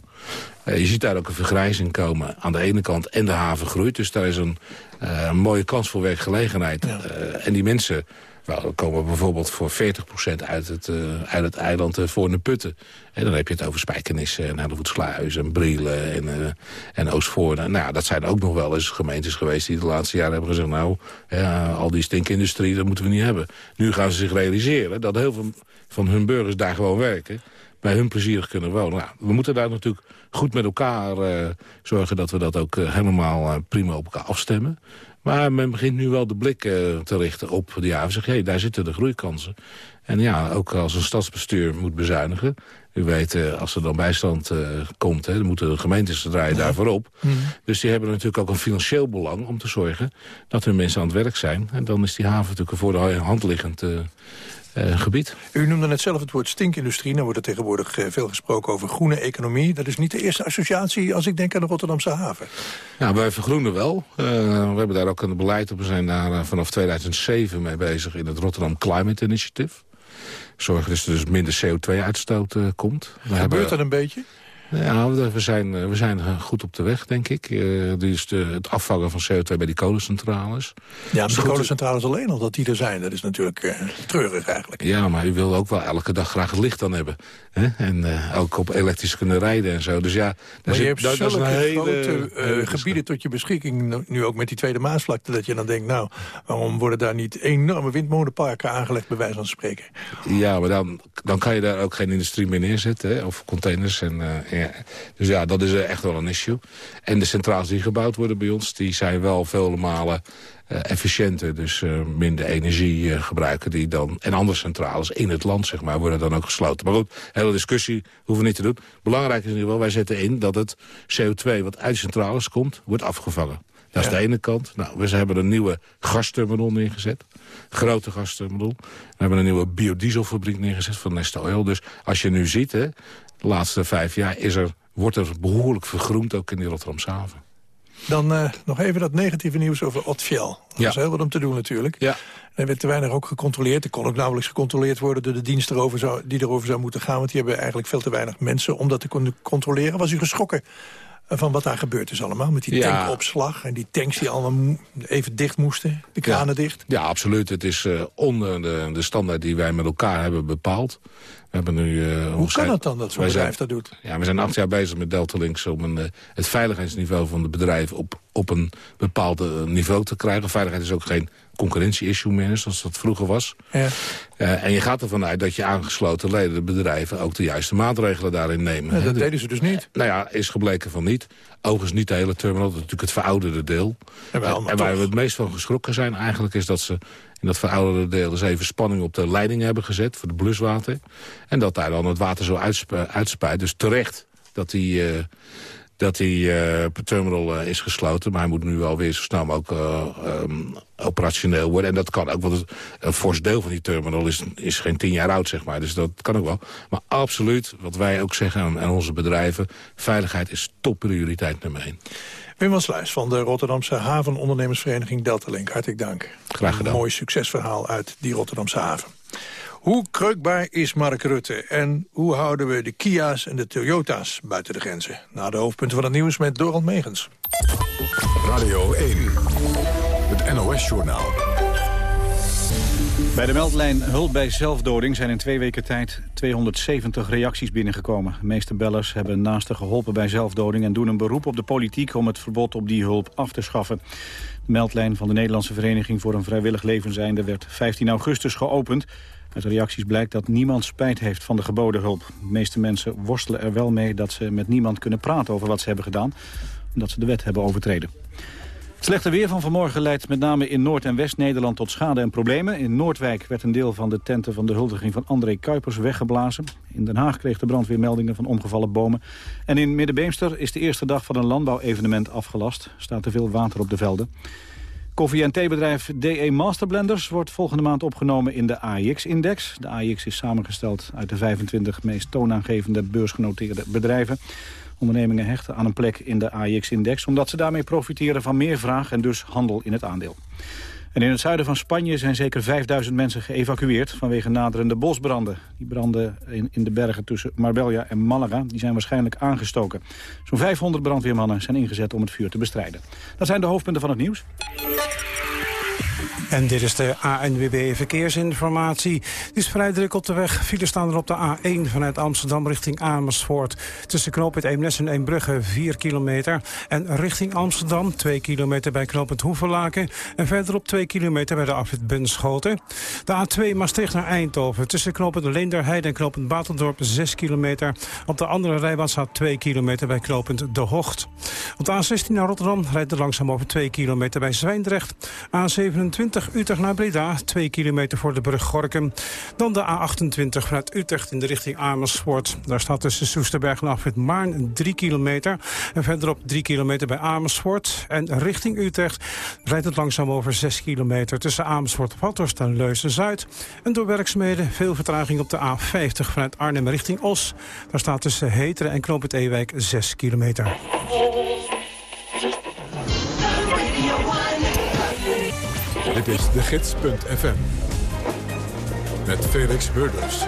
Uh, je ziet daar ook een vergrijzing komen aan de ene kant en de haven groeit. Dus daar is een, uh, een mooie kans voor werkgelegenheid. Ja. Uh, en die mensen komen bijvoorbeeld voor 40% uit het, uit het eiland voor de putten. En dan heb je het over Spijkenissen en Hellevoetsluis en Brielen en, en Oostvoorne. Nou, dat zijn ook nog wel eens gemeentes geweest die de laatste jaren hebben gezegd... nou, ja, al die stinkindustrie, dat moeten we niet hebben. Nu gaan ze zich realiseren dat heel veel van hun burgers daar gewoon werken bij hun plezierig kunnen wonen. Nou, we moeten daar natuurlijk goed met elkaar uh, zorgen dat we dat ook uh, helemaal uh, prima op elkaar afstemmen. Maar men begint nu wel de blik te richten op de haven. Zeg, hey, daar zitten de groeikansen. En ja, ook als een stadsbestuur moet bezuinigen. U weet, als er dan bijstand komt, hè, dan moeten de gemeentes draaien ja. daarvoor op. Mm. Dus die hebben natuurlijk ook een financieel belang om te zorgen dat hun mensen aan het werk zijn. En dan is die haven natuurlijk voor de hand liggend uh, gebied. U noemde net zelf het woord stinkindustrie. Nou wordt er tegenwoordig uh, veel gesproken over groene economie. Dat is niet de eerste associatie als ik denk aan de Rotterdamse haven. Ja, wij vergroenen wel. Uh, we hebben daar ook een beleid op. We zijn daar vanaf 2007 mee bezig in het Rotterdam Climate Initiative. Zorgen dus dat er dus minder CO2-uitstoot komt. We Gebeurt hebben... dat een beetje? Ja, we zijn, we zijn goed op de weg, denk ik. Uh, dus de, het afvangen van CO2 bij die kolencentrales. Ja, maar de kolencentrales alleen al, dat die er zijn, dat is natuurlijk uh, treurig eigenlijk. Ja, maar u wil ook wel elke dag graag het licht dan hebben. Hè? En uh, ook op elektrisch kunnen rijden en zo. Dus ja, maar je hebt zulke grote hele, gebieden tot je beschikking, nu ook met die Tweede Maasvlakte, dat je dan denkt, nou, waarom worden daar niet enorme windmolenparken aangelegd, bij wijze van spreken? Ja, maar dan, dan kan je daar ook geen industrie meer neerzetten, hè? of containers en... Ja. Dus ja, dat is echt wel een issue. En de centrales die gebouwd worden bij ons... die zijn wel vele malen uh, efficiënter. Dus uh, minder energie uh, gebruiken die dan... En andere centrales in het land, zeg maar, worden dan ook gesloten. Maar goed, hele discussie hoeven we niet te doen. Belangrijk is in ieder geval, wij zetten in dat het CO2 wat uit de centrales komt... wordt afgevangen. Dat is ja. de ene kant. Nou, we hebben een nieuwe gasterminal neergezet. Grote gasterminal. We hebben een nieuwe biodieselfabriek neergezet van Neste Oil. Dus als je nu ziet, hè, de laatste vijf jaar is er, wordt er behoorlijk vergroend ook in die Rotterdamse haven. Dan uh, nog even dat negatieve nieuws over Otfiel. Dat Ja. is heel wat om te doen natuurlijk. Ja. Er werd te weinig ook gecontroleerd. Er kon ook nauwelijks gecontroleerd worden door de dienst erover zou, die erover zou moeten gaan. Want die hebben eigenlijk veel te weinig mensen om dat te kunnen controleren. Was u geschrokken van wat daar gebeurd is allemaal? Met die Ja. tankopslag en die tanks die allemaal even dicht moesten. De kranen dicht. Ja, absoluut. Het is eh, onder de, de standaard die wij met elkaar hebben bepaald. We hebben nu, eh, Hoe kan het dan dat zo'n zijn- bedrijf dat doet? Ja, we zijn acht jaar bezig met Delta Links om een, eh, het veiligheidsniveau van de bedrijven op, op een bepaald eh, niveau te krijgen. Veiligheid is ook geen concurrentie-issue meer, zoals dat vroeger was. Ja. En je gaat ervan uit dat je aangesloten leden, de bedrijven, ook de juiste maatregelen daarin nemen. Ja, dat De- deden ze dus niet. nou ja, is gebleken van niet. Overigens niet de hele terminal, dat is natuurlijk het verouderde deel. En waar toch. we het meest van geschrokken zijn eigenlijk... is dat ze in dat verouderde deel dus even spanning op de leiding hebben gezet... voor de bluswater. En dat daar dan het water zo uitsp- uitspuit. Dus terecht dat die, eh, dat die uh, terminal uh, is gesloten. Maar hij moet nu wel weer zo snel mogelijk um, operationeel worden. En dat kan ook, want het, een fors deel van die terminal is, is geen tien jaar oud, zeg maar. Dus dat kan ook wel. Maar absoluut, wat wij ook zeggen aan, aan onze bedrijven... veiligheid is topprioriteit nummer één. Wim van Sluis van de Rotterdamse havenondernemersvereniging Deltalink. Hartelijk dank. Graag gedaan. Een mooi succesverhaal uit die Rotterdamse haven. Hoe kreukbaar is Mark Rutte en hoe houden we de Kia's en de Toyota's buiten de grenzen? Na de hoofdpunten van het nieuws met Dorald Megens. Radio 1, het NOS-journaal. Bij de meldlijn Hulp bij zelfdoding zijn in twee weken tijd 270 reacties binnengekomen. De meeste bellers hebben naasten geholpen bij zelfdoding... en doen een beroep op de politiek om het verbod op die hulp af te schaffen. De meldlijn van de Nederlandse Vereniging voor een Vrijwillig Levenseinde... werd 15 augustus geopend. Uit de reacties blijkt dat niemand spijt heeft van de geboden hulp. De meeste mensen worstelen er wel mee dat ze met niemand kunnen praten over wat ze hebben gedaan. Omdat ze de wet hebben overtreden. Slechte weer van vanmorgen leidt met name in Noord- en West-Nederland tot schade en problemen. In Noordwijk werd een deel van de tenten van de huldiging van André Kuipers weggeblazen. In Den Haag kreeg de brandweer meldingen van omgevallen bomen. En in Middenbeemster is de eerste dag van een landbouwevenement afgelast. Er staat te veel water op de velden. Koffie- en theebedrijf DE Masterblenders wordt volgende maand opgenomen in de AIX-index. De AIX is samengesteld uit de 25 meest toonaangevende beursgenoteerde bedrijven. Ondernemingen hechten aan een plek in de AIX-index... omdat ze daarmee profiteren van meer vraag en dus handel in het aandeel. En in het zuiden van Spanje zijn zeker 5000 mensen geëvacueerd... vanwege naderende bosbranden. Die branden in, in de bergen tussen Marbella en Malaga die zijn waarschijnlijk aangestoken. Zo'n 500 brandweermannen zijn ingezet om het vuur te bestrijden. Dat zijn de hoofdpunten van het nieuws. En dit is de ANWB Verkeersinformatie. Het is vrij druk op de weg. Files staan er op de A1 vanuit Amsterdam richting Amersfoort. Tussen knooppunt Eemnes en Eembrugge 4 kilometer. En richting Amsterdam 2 kilometer bij knooppunt Hoevenlaken. En verderop 2 kilometer bij de afrit Bunschoten. De A2 Maastricht naar Eindhoven. Tussen knooppunt Leenderheide en knooppunt Batendorp 6 kilometer. Op de andere rijbaan staat 2 kilometer bij knooppunt De Hocht. Op de A16 naar Rotterdam rijdt er langzaam over 2 kilometer bij Zwijndrecht. A27 Utrecht naar Breda, 2 kilometer voor de brug Gorkum. Dan de A28 vanuit Utrecht in de richting Amersfoort. Daar staat tussen Soesterberg en Afrit Maarn 3 kilometer. En verderop 3 kilometer bij Amersfoort. En richting Utrecht rijdt het langzaam over 6 kilometer... tussen Amersfoort, Vathorst en Leusden-Zuid. En door werkzaamheden veel vertraging op de A50 vanuit Arnhem richting Os. Daar staat tussen Heteren en Knoop het Ewijk 6 kilometer. Dit is de gids.fm. Met Felix Burders.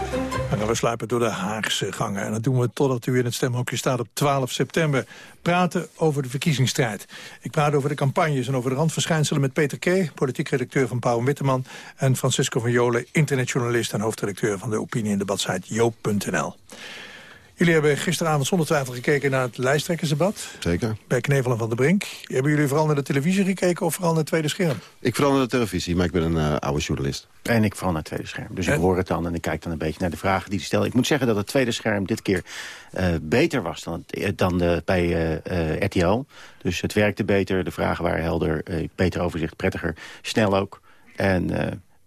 En we sluipen door de Haagse gangen. En dat doen we totdat u in het stemhokje staat op 12 september. Praten over de verkiezingsstrijd. Ik praat over de campagnes en over de randverschijnselen met Peter K., politiek redacteur van Pauw Witteman... en Francisco van Jolen, internetjournalist en hoofdredacteur van de opinie- en debatsite joop.nl. Jullie hebben gisteravond zonder twijfel gekeken naar het lijsttrekkersdebat. Zeker. Bij Knevel en Van der Brink. Hebben jullie vooral naar de televisie gekeken of vooral naar het tweede scherm? Ik vooral naar de televisie, maar ik ben een uh, oude journalist. En ik vooral naar het tweede scherm. Dus ik hoor het dan en ik kijk dan een beetje naar de vragen die ze stellen. Ik moet zeggen dat het tweede scherm dit keer uh, beter was dan, het, dan de, bij uh, RTL. Dus het werkte beter, de vragen waren helder, beter overzicht, prettiger, snel ook. En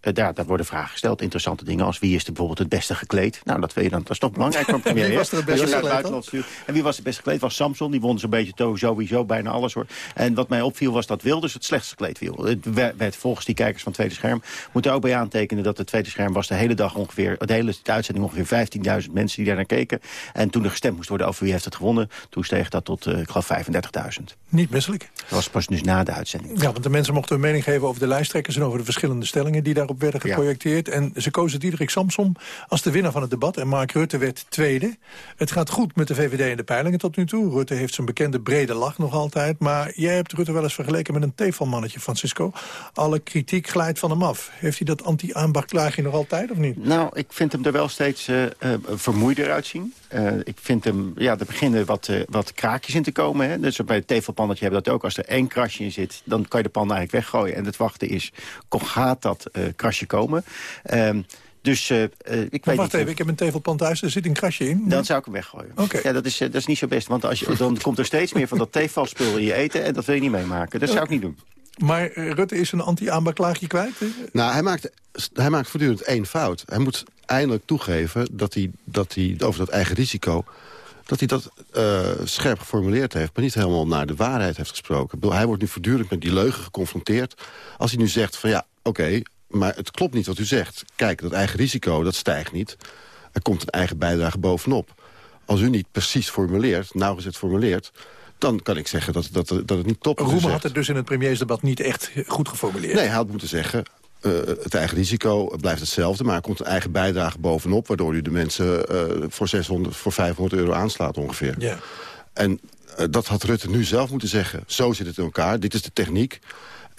uh, daar, daar worden vragen gesteld. Interessante dingen als wie is er bijvoorbeeld het beste gekleed. Nou, dat, weet je dan, dat is toch belangrijk voor premier. wie was er het beste gekleed En wie was het beste gekleed? Was Samson. Die won zo'n beetje sowieso bijna alles hoor. En wat mij opviel was dat Wilders het slechtste gekleed viel. Het werd volgens die kijkers van het tweede scherm. Moet er ook bij aantekenen dat het tweede scherm was de hele dag ongeveer... de hele uitzending ongeveer 15.000 mensen die daar naar keken. En toen er gestemd moest worden over wie heeft het gewonnen... toen steeg dat tot, uh, ik geloof, 35.000. Niet misselijk. Dat was pas dus na de uitzending. Ja, want de mensen mochten hun mening geven over de lijsttrekkers... en over de verschillende stellingen die daar op werden geprojecteerd. Ja. En ze kozen Diederik Samsom als de winnaar van het debat. En Mark Rutte werd tweede. Het gaat goed met de VVD in de peilingen tot nu toe. Rutte heeft zijn bekende brede lach nog altijd. Maar jij hebt Rutte wel eens vergeleken met een tevalmannetje, Francisco. Alle kritiek glijdt van hem af. Heeft hij dat anti-aanbaklaagje nog altijd of niet? Nou, ik vind hem er wel steeds uh, uh, vermoeider uitzien. Uh, ik vind hem, ja, er beginnen wat, uh, wat kraakjes in te komen. Hè. Dus bij het tevelpannetje hebben we dat ook. Als er één krasje in zit, dan kan je de pan eigenlijk weggooien. En het wachten is, gaat dat uh, krasje komen? Um, dus uh, ik maar weet wacht niet, even, ik heb een tevelpan thuis, er zit een krasje in. Dan zou ik hem weggooien. Okay. Ja, dat is, dat is niet zo best, want als je, dan komt er steeds meer van dat tevalspul in je eten... en dat wil je niet meemaken. Dat zou ik niet doen. Maar Rutte is een anti-aanbaklaagje kwijt? Hè? Nou, hij maakt, hij maakt voortdurend één fout. Hij moet eindelijk toegeven dat hij, dat hij over dat eigen risico dat hij dat eh, scherp geformuleerd heeft... maar niet helemaal naar de waarheid heeft gesproken. Bedoel, hij wordt nu voortdurend met die leugen geconfronteerd. Als hij nu zegt van ja, oké, maar het klopt niet wat u zegt. Kijk, dat eigen risico, dat stijgt niet. Er komt een eigen bijdrage bovenop. Als u niet precies formuleert, nauwgezet formuleert... dan kan ik zeggen dat, dat, dat het niet wat u Roemer had het dus in het premiersdebat niet echt goed geformuleerd. Nee, hij had moeten zeggen... eh, het eigen risico blijft hetzelfde, maar er komt een eigen bijdrage bovenop... waardoor u de mensen eh, voor, 600, voor 500 euro aanslaat ongeveer. Ja. En eh, dat had Rutte nu zelf moeten zeggen. Zo zit het in elkaar, dit is de techniek.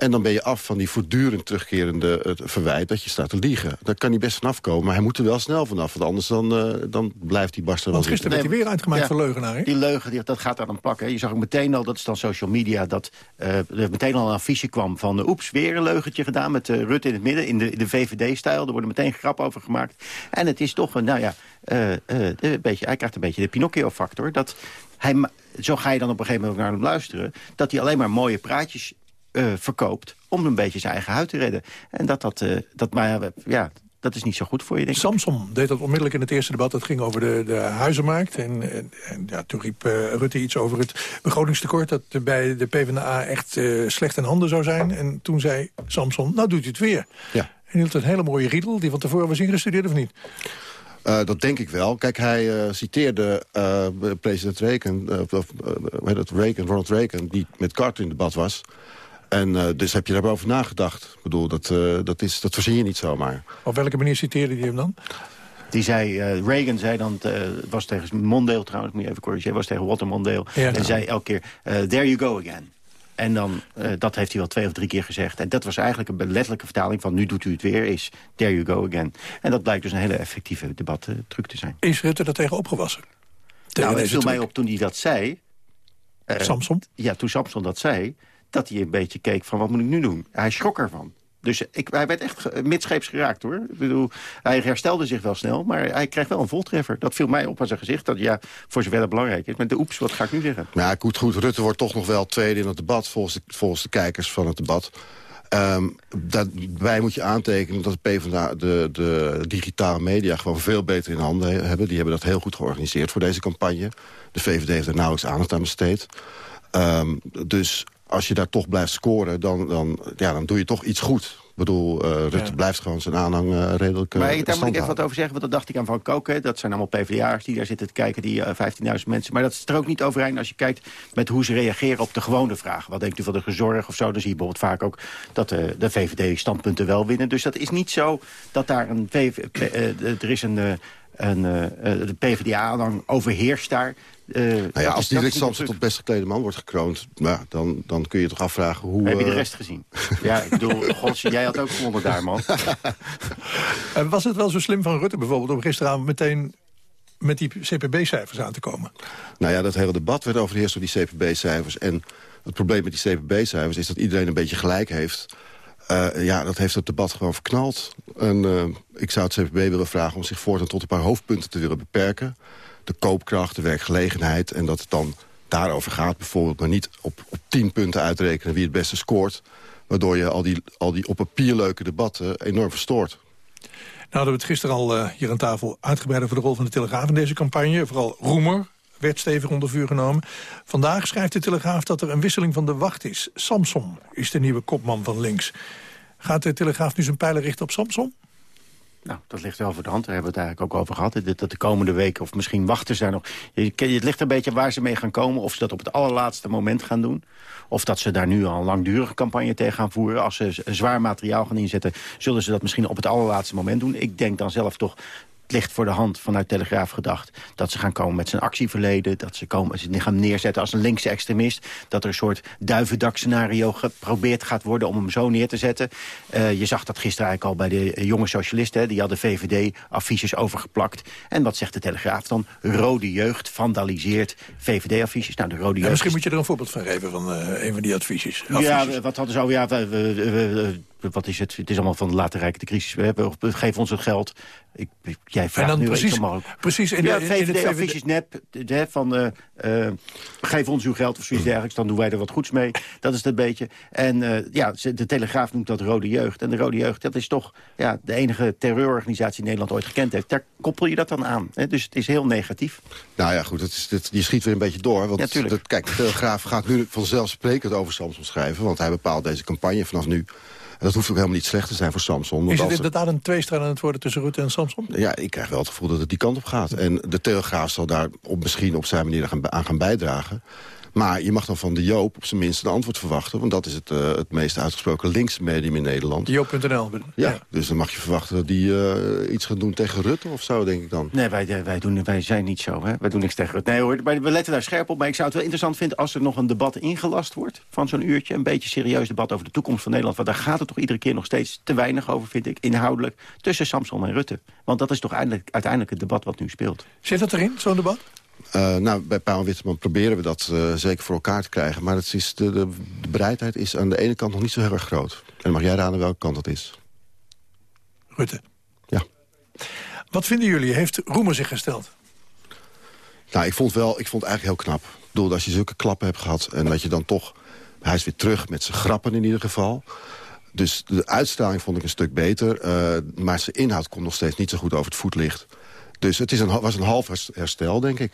En dan ben je af van die voortdurend terugkerende eh, verwijt... dat je staat te liegen. Daar kan hij best vanaf komen, maar hij moet er wel snel vanaf. Want anders dan, eh, dan blijft die barsten Want wel gisteren werd hij weer uitgemaakt voor leugenaar, hè? Die leugen, die, dat gaat daar dan plakken. Je zag ook meteen al, dat is dan social media... dat eh, er meteen al een affiche kwam van... oeps, weer een leugentje gedaan met eh, Rutte in het midden... in de, in de VVD-stijl. Er worden meteen grap over gemaakt. En het is toch, een, nou ja, eh, eh, een beetje, hij krijgt een beetje de Pinocchio-factor. Dat hij, zo ga je dan op een gegeven moment ook naar hem luisteren... dat hij alleen maar mooie praatjes eh, verkoopt... om een beetje zijn eigen huid te redden. En dat dat, eh, dat maar ja, dat is niet zo goed voor je, denk ik. Samson deed dat onmiddellijk in het eerste debat. Dat ging over de, de huizenmarkt. En, en, en ja, toen riep eh, Rutte iets over het begrotingstekort... dat bij de PvdA echt eh, slecht in handen zou zijn. En toen zei Samson, nou doet u het weer. Ja. En hield een hele mooie riedel die van tevoren was ingestudeerd of niet? Eh, dat denk ik wel. Kijk, hij citeerde eh, president Reagan, of, hoe heet het, Reagan, Ronald Reagan, die met Carter in debat was. En eh, dus heb je daarover nagedacht. Ik bedoel, dat, eh, dat, is, dat verzin je niet zomaar. Op welke manier citeerde hij hem dan? Die zei, eh, Reagan zei dan, eh, het was tegen Mondale trouwens, moet je even corrigeren, was tegen Walter Mondale. Ja. en zei elke keer, eh, there you go again. En dan, eh, dat heeft hij wel twee of drie keer gezegd. En dat was eigenlijk een letterlijke vertaling van nu doet u het weer, is there you go again. En dat blijkt dus een hele effectieve debattruc te zijn. Is Rutte daar tegen opgewassen? Tegen nou, het viel mij op toen hij dat zei. eh, Samson? Ja, toen Samson dat zei, dat hij een beetje keek van wat moet ik nu doen? Hij schrok ervan. Dus ik, hij werd echt midscheeps geraakt, hoor. Ik bedoel, hij herstelde zich wel snel, maar hij kreeg wel een voltreffer. Dat viel mij op aan zijn gezicht, dat ja, voor zover dat belangrijk is. Met de oeps, wat ga ik nu zeggen? Maar ja, goed, goed, Rutte wordt toch nog wel tweede in het debat... volgens de, volgens de kijkers van het debat. Ehm, daarbij moet je aantekenen dat de PvdA de, de digitale media... gewoon veel beter in handen he- hebben. Die hebben dat heel goed georganiseerd voor deze campagne. De VVD heeft er nauwelijks aandacht aan besteed. Ehm, dus als je daar toch blijft scoren, dan, dan, ja, dan doe je toch iets goed. Ik bedoel, Rutte Ja. blijft gewoon zijn aanhang eh, redelijk eh, Maar daar moet ik even wat over zeggen, want dat dacht ik aan Van Koken. Dat zijn allemaal PvdA'ers die daar zitten te kijken, die eh, 15.000 mensen. Maar dat is er ook niet overeind als je kijkt met hoe ze reageren op de gewone vragen. Wat denkt u van de gezorg of zo? Dan zie je bijvoorbeeld vaak ook dat de, de VVD-standpunten wel winnen. Dus dat is niet zo dat daar een... Eh, er is een... een de PvdA dan overheerst daar. Eh, Nou ja, als die Samson niet tot best gekleede man wordt gekroond... Nou, dan, dan kun je je toch afvragen hoe... Heb je de eh, rest gezien? ja, ik bedoel, God, jij had ook gewonnen daar, man. En was het wel zo slim van Rutte bijvoorbeeld... om gisteravond meteen met die CPB-cijfers aan te komen? Nou ja, dat hele debat werd overheerst door die CPB-cijfers. En het probleem met die CPB-cijfers is dat iedereen een beetje gelijk heeft. Eh, ja, dat heeft het debat gewoon verknald. En eh, ik zou het CPB willen vragen om zich voortaan tot een paar hoofdpunten te willen beperken. De koopkracht, de werkgelegenheid. En dat het dan daarover gaat bijvoorbeeld. Maar niet op, op tien punten uitrekenen wie het beste scoort. Waardoor je al die, al die op papier leuke debatten enorm verstoort. Nou hadden we het gisteren al eh, hier aan tafel uitgebreid over de rol van de Telegraaf in deze campagne. Vooral Roemer werd stevig onder vuur genomen. Vandaag schrijft de Telegraaf dat er een wisseling van de wacht is. Samson is de nieuwe kopman van links. Gaat de Telegraaf nu zijn pijlen richten op Samson? Nou, dat ligt wel voor de hand. Daar hebben we het eigenlijk ook over gehad. Dat de komende weken, of misschien wachten ze daar nog... Het ligt een beetje waar ze mee gaan komen. Of ze dat op het allerlaatste moment gaan doen. Of dat ze daar nu al een langdurige campagne tegen gaan voeren. Als ze zwaar materiaal gaan inzetten... zullen ze dat misschien op het allerlaatste moment doen. Ik denk dan zelf toch... Het ligt voor de hand vanuit Telegraaf gedacht... dat ze gaan komen met zijn actieverleden... dat ze, komen, ze gaan neerzetten als een linkse extremist... dat er een soort duivendak-scenario geprobeerd gaat worden... om hem zo neer te zetten. Eh, je zag dat gisteren eigenlijk al bij de eh, jonge socialisten. Hè, die hadden VVD-affiches overgeplakt. En wat zegt de Telegraaf dan? Rode jeugd vandaliseert VVD-affiches. Nou, de rode Ja, jeugd... misschien is- moet je er een voorbeeld van geven van eh, een van die adviesjes. ja, wat hadden ze over? Ja, we- we- we- we- wat is het? Het is allemaal van de later rijke de crisis. We hebben, geef ons het geld. Ik, ik- jij vraagt dan nu precies- ook. precies in de- ja, in- in het VVD, VVD affiches nep. de- van, eh, eh, geef ons uw geld of zoiets dergelijks. Dan doen wij er wat goeds mee. Dat is het een beetje. En eh, ja, de Telegraaf noemt dat Rode Jeugd. En de Rode Jeugd, dat is toch ja, de enige terreurorganisatie die Nederland ooit gekend heeft. Daar koppel je dat dan aan. Hè? Dus het is heel negatief. Nou ja, goed, het is, het, je schiet weer een beetje door. Want Ja, dat, kijk, de Telegraaf gaat nu vanzelfsprekend over Samson schrijven. Want hij bepaalt deze campagne vanaf nu. Dat hoeft ook helemaal niet slecht te zijn voor Samson. Is het er- inderdaad een tweestrijd aan het worden tussen Rutte en Samson? Ja, ik krijg wel het gevoel dat het die kant op gaat. En de Telegraaf zal daar op, misschien op zijn manier aan gaan bijdragen. Maar je mag dan van de Joop op zijn minst een antwoord verwachten. Want dat is het, eh, het meest uitgesproken linkse medium in Nederland. Joop.nl. Ja, dus dan mag je verwachten dat die eh, iets gaat doen tegen Rutte of zo, denk ik dan. Nee, wij, wij, doen, wij zijn niet zo. Hè? Wij doen niks tegen het. Nee hoor, we letten daar scherp op. Maar ik zou het wel interessant vinden als er nog een debat ingelast wordt... van zo'n uurtje, een beetje serieus debat over de toekomst van Nederland. Want daar gaat het toch iedere keer nog steeds te weinig over, vind ik, inhoudelijk... tussen Samson en Rutte. Want dat is toch eindelijk, uiteindelijk het debat wat nu speelt. Zit dat erin, zo'n debat? Eh, nou, bij Paul Witteman proberen we dat eh, zeker voor elkaar te krijgen. Maar het is de, de, de bereidheid is aan de ene kant nog niet zo heel erg groot. En dan mag jij raden welke kant dat is. Rutte. Ja. Wat vinden jullie? Heeft Roemer zich gesteld? Nou, ik vond, wel, ik vond het eigenlijk heel knap. Ik bedoel, als je zulke klappen hebt gehad... en dat je dan toch... Hij is weer terug met zijn grappen in ieder geval. Dus de uitstraling vond ik een stuk beter. eh, maar zijn inhoud komt nog steeds niet zo goed over het voetlicht. Dus het is een, was een half hers- herstel, denk ik.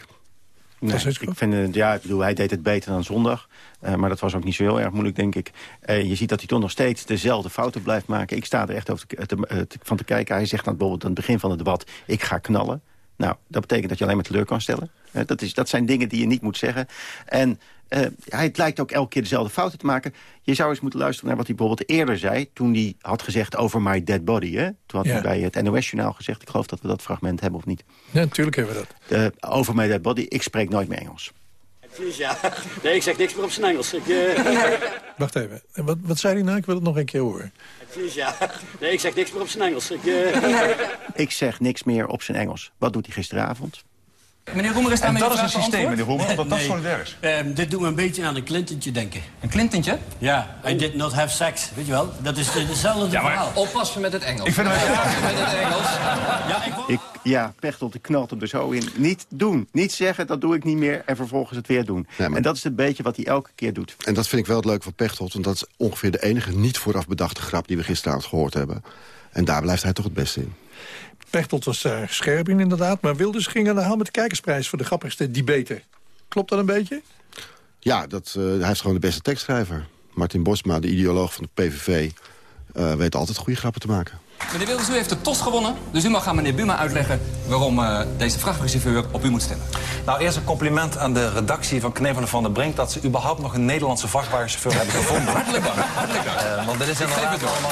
Nee, ik vind het, ja, ik bedoel, hij deed het beter dan zondag. Eh, maar dat was ook niet zo heel erg moeilijk, denk ik. Eh, je ziet dat hij toch nog steeds dezelfde fouten blijft maken. Ik sta er echt over te, te- te- van te kijken. Hij zegt dan bijvoorbeeld aan het begin van het debat... ik ga knallen. Nou, dat betekent dat je alleen maar teleur kan stellen. Dat, is, dat zijn dingen die je niet moet zeggen. En eh, hij lijkt ook elke keer dezelfde fouten te maken. Je zou eens moeten luisteren naar wat hij bijvoorbeeld eerder zei... toen hij had gezegd over my dead body. Hè? Toen had Ja. hij bij het NOS-journaal gezegd... ik geloof dat we dat fragment hebben of niet. Ja, natuurlijk hebben we dat. Over my dead body, ik spreek nooit meer Engels. Precies, ja. Nee, ik zeg niks meer op zijn Engels. Ik, eh, Wacht even. En Wat, wat zei hij nou? Ik wil het nog een keer horen. Precies, ja. Nee, ik zeg niks meer op zijn Engels. Ik, eh, Ik zeg niks meer op zijn Engels. Wat doet hij gisteravond? Meneer Roemer is daarmee dat de is een systeem, meneer Roemer, dat dat Nee. zo niet werkt. Ehm, dit doet me een beetje aan een Clintentje denken. Een Clintentje? Ja, I did not have sex. Weet je wel? Dat is de- dezelfde Ja, maar- verhaal. Oppassen met het Engels. Ik vind het- Oppassen met het Engels. Ja, ik Ik, ja, Pechtold knalt hem er zo in. Niet doen. Niet zeggen, dat doe ik niet meer. En vervolgens het weer doen. Ja, maar- En dat is een beetje wat hij elke keer doet. En dat vind ik wel het leuke van Pechtold. Want dat is ongeveer de enige niet vooraf bedachte grap... die we gisteravond gehoord hebben. En daar blijft hij toch het beste in. Pechtold was daar scherp in inderdaad. Maar Wilders ging aan de haal met de kijkersprijs voor de grappigste debater. Klopt dat een beetje? Ja, dat, eh, hij is gewoon de beste tekstschrijver. Martin Bosma, de ideoloog van de PVV... eh, weet altijd goede grappen te maken. Meneer Wilders, u heeft de TOS gewonnen. Dus u mag aan meneer Buma uitleggen waarom eh, deze vrachtwagenchauffeur op u moet stemmen. Nou, eerst een compliment aan de redactie van Knevel van der Brink... dat ze überhaupt nog een Nederlandse vrachtwagenchauffeur hebben gevonden. Hartelijk dank, hartelijk dank. Eh, want dit is inderdaad allemaal...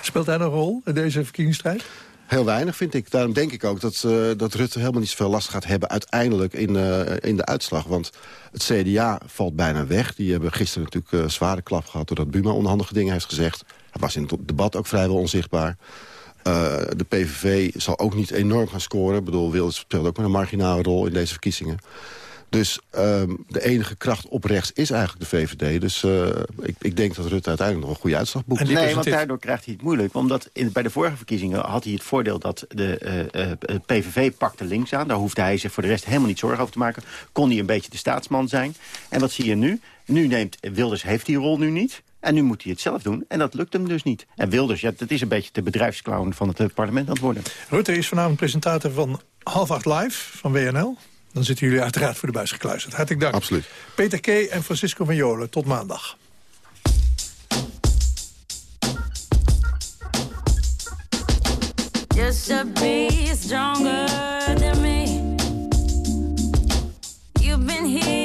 Speelt hij een rol in deze verkiezingsstrijd? Heel weinig, vind ik. Daarom denk ik ook dat, eh, dat Rutte helemaal niet zoveel last gaat hebben... uiteindelijk in, eh, in de uitslag. Want het CDA valt bijna weg. Die hebben gisteren natuurlijk eh, zware klap gehad... doordat Buma onhandige dingen heeft gezegd. Hij was in het debat ook vrijwel onzichtbaar. Eh, de PVV zal ook niet enorm gaan scoren. Ik bedoel, Wilders speelt ook maar een marginale rol in deze verkiezingen. Dus ehm, de enige kracht op rechts is eigenlijk de VVD. Dus eh, ik, ik denk dat Rutte uiteindelijk nog een goede uitslag boekt. Nee, want daardoor krijgt hij het moeilijk. Omdat in, bij de vorige verkiezingen had hij het voordeel dat de eh, eh, PVV pakte links aan. Daar hoefde hij zich voor de rest helemaal niet zorgen over te maken. Kon hij een beetje de staatsman zijn. En wat zie je nu? Nu neemt Wilders heeft die rol nu niet. En nu moet hij het zelf doen. En dat lukt hem dus niet. En Wilders, ja, dat is een beetje de bedrijfsclown van het eh, parlement aan het worden. Rutte is vanavond presentator van Half Acht Live van WNL. Dan zitten jullie uiteraard voor de buis gekluisterd. Hartelijk dank. Absoluut. Peter K. en Francisco van Jolen. Tot maandag. You should be stronger than me. You've been here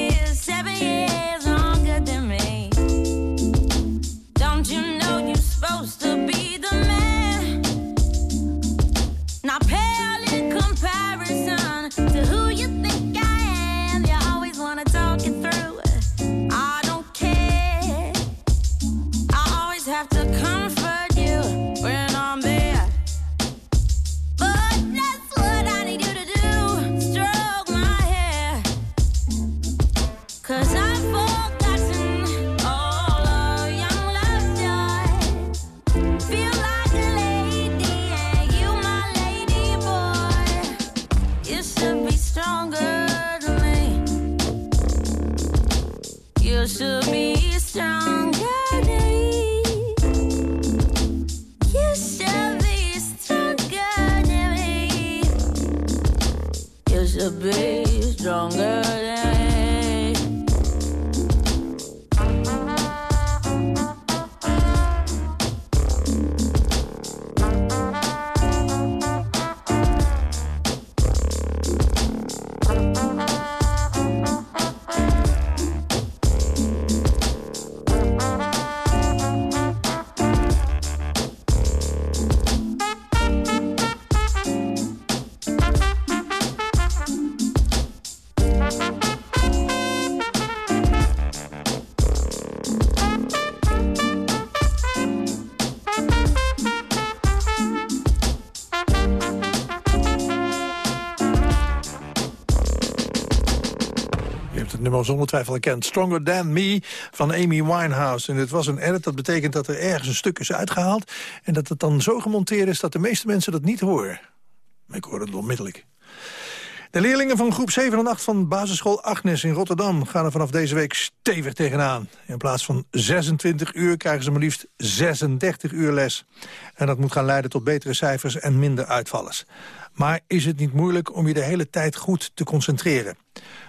stronger Zonder twijfel herkend. Stronger Than Me van Amy Winehouse. En het was een edit, dat betekent dat er ergens een stuk is uitgehaald... en dat het dan zo gemonteerd is dat de meeste mensen dat niet horen. Maar ik hoor het onmiddellijk. De leerlingen van groep 7 en 8 van basisschool Agnes in Rotterdam... gaan er vanaf deze week stevig tegenaan. In plaats van 26 uur krijgen ze maar liefst 36 uur les. En dat moet gaan leiden tot betere cijfers en minder uitvallers. Maar is het niet moeilijk om je de hele tijd goed te concentreren?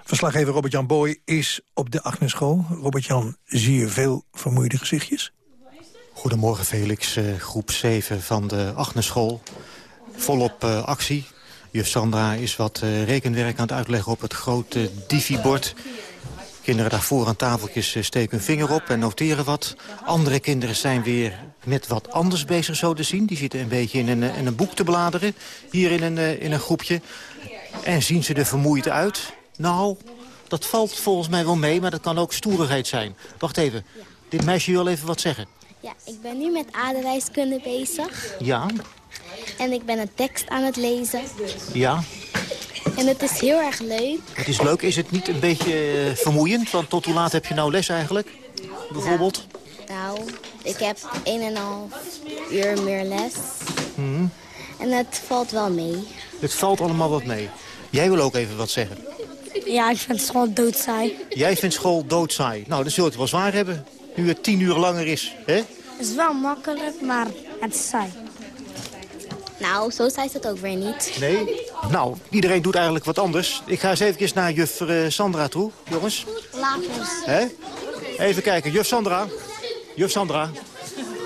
Verslaggever Robert-Jan Boy is op de Agnesschool. Robert-Jan, zie je veel vermoeide gezichtjes? Goedemorgen Felix, eh, groep 7 van de Agnesschool. Volop eh, actie. Juf Sandra is wat eh, rekenwerk aan het uitleggen op het grote Divi-bord. Kinderen daarvoor aan tafeltjes steken hun vinger op en noteren wat. Andere kinderen zijn weer met wat anders bezig zo te zien. Die zitten een beetje in een, eh, in een boek te bladeren, hier in een, eh, in een groepje. En zien ze er vermoeid uit? Nou, dat valt volgens mij wel mee, maar dat kan ook stoerigheid zijn. Wacht even, dit meisje wil even wat zeggen. Ja, ik ben nu met aardrijkskunde bezig. Ja, En ik ben een tekst aan het lezen. ja. En het is heel erg leuk. Het is leuk. Is het niet een beetje eh, vermoeiend? Want tot hoe laat heb je nou les eigenlijk? Bijvoorbeeld? Nou, ik heb een en een half uur meer les. Mhm. En het valt wel mee. Het valt allemaal wat mee. Jij wil ook even wat zeggen. Ja, ik vind gewoon doodsaai. Jij vindt school doodsaai. Nou, dan zul je het wel zwaar hebben. Nu het tien uur langer is, hè? Het is wel makkelijk, maar het is saai. Nou, zo saai is het ook weer niet. Nee? Nou, iedereen doet eigenlijk wat anders. Ik ga eens even naar juf eh, Sandra toe, jongens. Lapers. Hè? Even kijken, juf Sandra. Juf Sandra.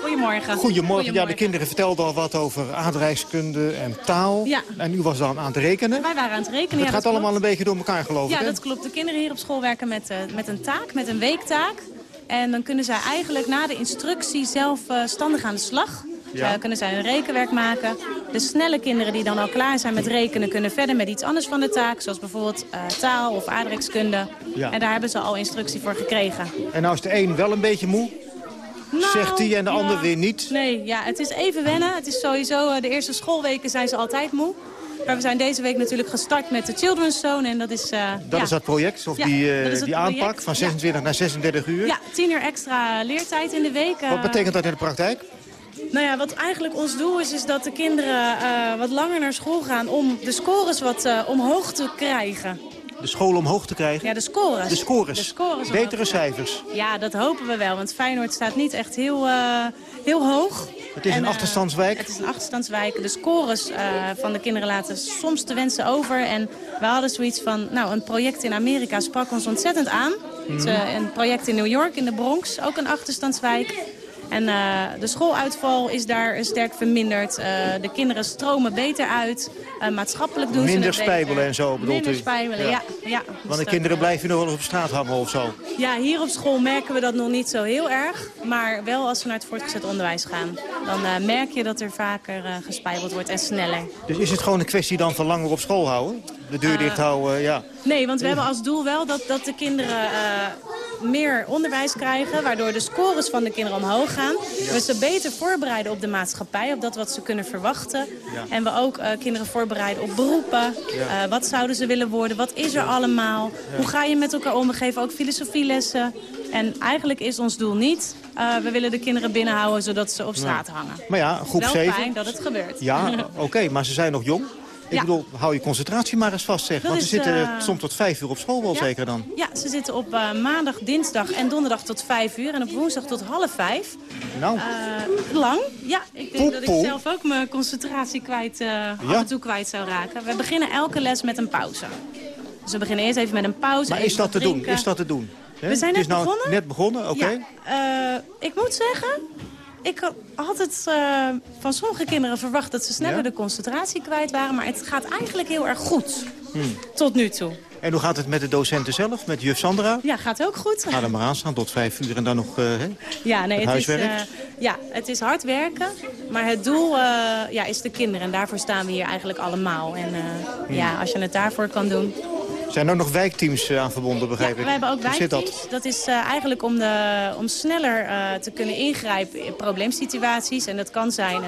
Goedemorgen. Goedemorgen. Ja, de kinderen vertelden al wat over aardrijkskunde en taal. Ja. En u was dan aan het rekenen. Wij waren aan het rekenen. Het ja, gaat allemaal klopt. een beetje door elkaar, geloof ik, Ja, dat klopt. De kinderen hier op school werken met, eh, met een taak, met een weektaak. En dan kunnen zij eigenlijk na de instructie zelf eh, standig aan de slag. Ja. Eh, kunnen zij hun rekenwerk maken. De snelle kinderen die dan al klaar zijn met rekenen... kunnen verder met iets anders van de taak. Zoals bijvoorbeeld eh, taal of aardrijkskunde. Ja. En daar hebben ze al instructie voor gekregen. En nou is de een wel een beetje moe, Nou, zegt hij, en de ander weer niet. Nee, ja, het is even wennen. Het is sowieso, eh, de eerste schoolweken zijn ze altijd moe. Maar we zijn deze week natuurlijk gestart met de Children's Zone. En dat is, eh, Dat ja. is dat project, of Ja, die, eh, die project. aanpak van Ja. 26 naar 36 uur. Ja, tien uur extra leertijd in de week. Wat betekent dat in de praktijk? Nou ja, wat eigenlijk ons doel is, is dat de kinderen wat langer naar school gaan... om de scores wat omhoog te krijgen. De school omhoog te krijgen? Ja, de scores. De scores. De scores omhoog Betere cijfers. Ja, dat hopen we wel, want Feyenoord staat niet echt heel, eh, heel hoog. Het is En, een eh, achterstandswijk. het is een achterstandswijk. De scores eh, van de kinderen laten soms te wensen over. En we hadden zoiets van, nou, een project in Amerika sprak ons ontzettend aan. Eh, een project in New York, in de Bronx, ook een achterstandswijk. En eh, de schooluitval is daar sterk verminderd. Eh, de kinderen stromen beter uit. Eh, maatschappelijk doen ze Minder het beter. spijbelen en zo, bedoelt Minder u? spijbelen, Ja. ja. ja. Dus Want de kinderen blijven nog wel eens op straat hangen of zo. ja, hier op school merken we dat nog niet zo heel erg. Maar wel als we naar het voortgezet onderwijs gaan. Dan merk je dat er vaker gespijbeld wordt en sneller. Dus is het gewoon een kwestie dan van langer op school houden? De deur Eh, dicht houden, ja. Nee, want we hebben als doel wel dat, dat de kinderen eh, meer onderwijs krijgen. Waardoor de scores van de kinderen omhoog gaan. We ze beter voorbereiden op de maatschappij. Op dat wat ze kunnen verwachten. Ja. En we ook eh, kinderen voorbereiden op beroepen. Ja. Eh, wat zouden ze willen worden? Wat is er allemaal? Hoe ga je met elkaar om? We geven ook filosofielessen. En eigenlijk is ons doel niet... eh, we willen de kinderen binnenhouden zodat ze op straat hangen. Maar ja, groep wel 7. fijn dat het gebeurt. Ja, oké, maar ze zijn nog jong. Ik bedoel, hou je concentratie maar eens vast, zeg. Dat Want ze zitten eh, soms tot vijf uur op school wel zeker dan. Ja, ze zitten op eh, maandag, dinsdag en donderdag tot vijf uur. En op woensdag tot half vijf. Nou. Eh, lang. Ja, ik denk dat ik zelf ook mijn concentratie kwijt, af en toe kwijt zou raken. We beginnen elke les met een pauze. Dus we beginnen eerst even met een pauze. Maar is dat te doen? Is dat te doen? We zijn Het is net nou begonnen. net begonnen, oké. Ja, ik moet zeggen, ik had- het eh, van sommige kinderen verwacht dat ze sneller Ja? de concentratie kwijt waren. Maar het gaat eigenlijk heel erg goed, Hmm. tot nu toe. En hoe gaat het met de docenten zelf, met juf Sandra? Ja, gaat ook goed. Ga er maar aan staan tot vijf uur en dan nog hè? Ja, nee, het het is, huiswerk. eh, ja, het is hard werken. Maar het doel ja, is de kinderen. En daarvoor staan we hier eigenlijk allemaal. En Hmm. ja, als je het daarvoor kan doen. Zijn er ook nog wijkteams eh, aan verbonden, begrijp ik? We hebben ook wijkteams. dat? Dat is eh, eigenlijk om, de, om sneller eh, te kunnen ingrijpen in probleemsituaties. En dat kan zijn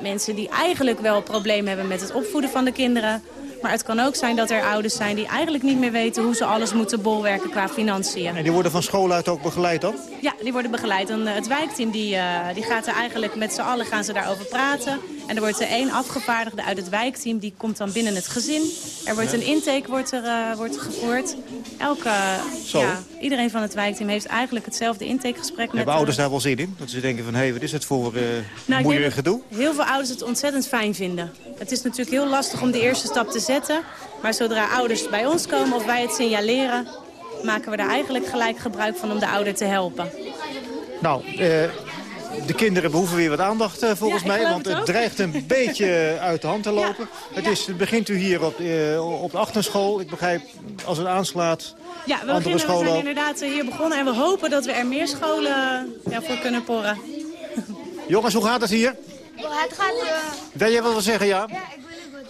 mensen die eigenlijk wel problemen hebben met het opvoeden van de kinderen. Maar het kan ook zijn dat er ouders zijn die eigenlijk niet meer weten hoe ze alles moeten bolwerken qua financiën. En die worden van school uit ook begeleid dan? Ja, die worden begeleid. En, het wijkteam die, die gaat er eigenlijk met z'n allen gaan ze daarover praten. En er wordt er één afgevaardigde uit het wijkteam, die komt dan binnen het gezin. Er wordt Ja. een intake wordt er, eh, wordt gevoerd. Elke, Zo. ja, iedereen van het wijkteam heeft eigenlijk hetzelfde intakegesprek met... Hebben ouders eh, daar wel zin in? Dat ze denken van, hé, wat is het voor eh nou, ik moeilijk gedoe? Heel veel ouders het ontzettend fijn vinden. Het is natuurlijk heel lastig om de eerste stap te zetten. Maar zodra ouders bij ons komen of wij het signaleren... maken we daar eigenlijk gelijk gebruik van om de ouder te helpen. Nou, eh, de kinderen behoeven weer wat aandacht eh, volgens Ja, mij. Want het dreigt een beetje uit de hand te lopen. Het, is, het begint u hier op, eh, op de achterschool. Ik begrijp, als het aanslaat, Ja, we, beginnen, we zijn inderdaad eh, hier begonnen en we hopen dat we er meer scholen ja, voor kunnen porren. Jongens, hoe gaat het hier? Het gaat... Wil jij wat zeggen, ja?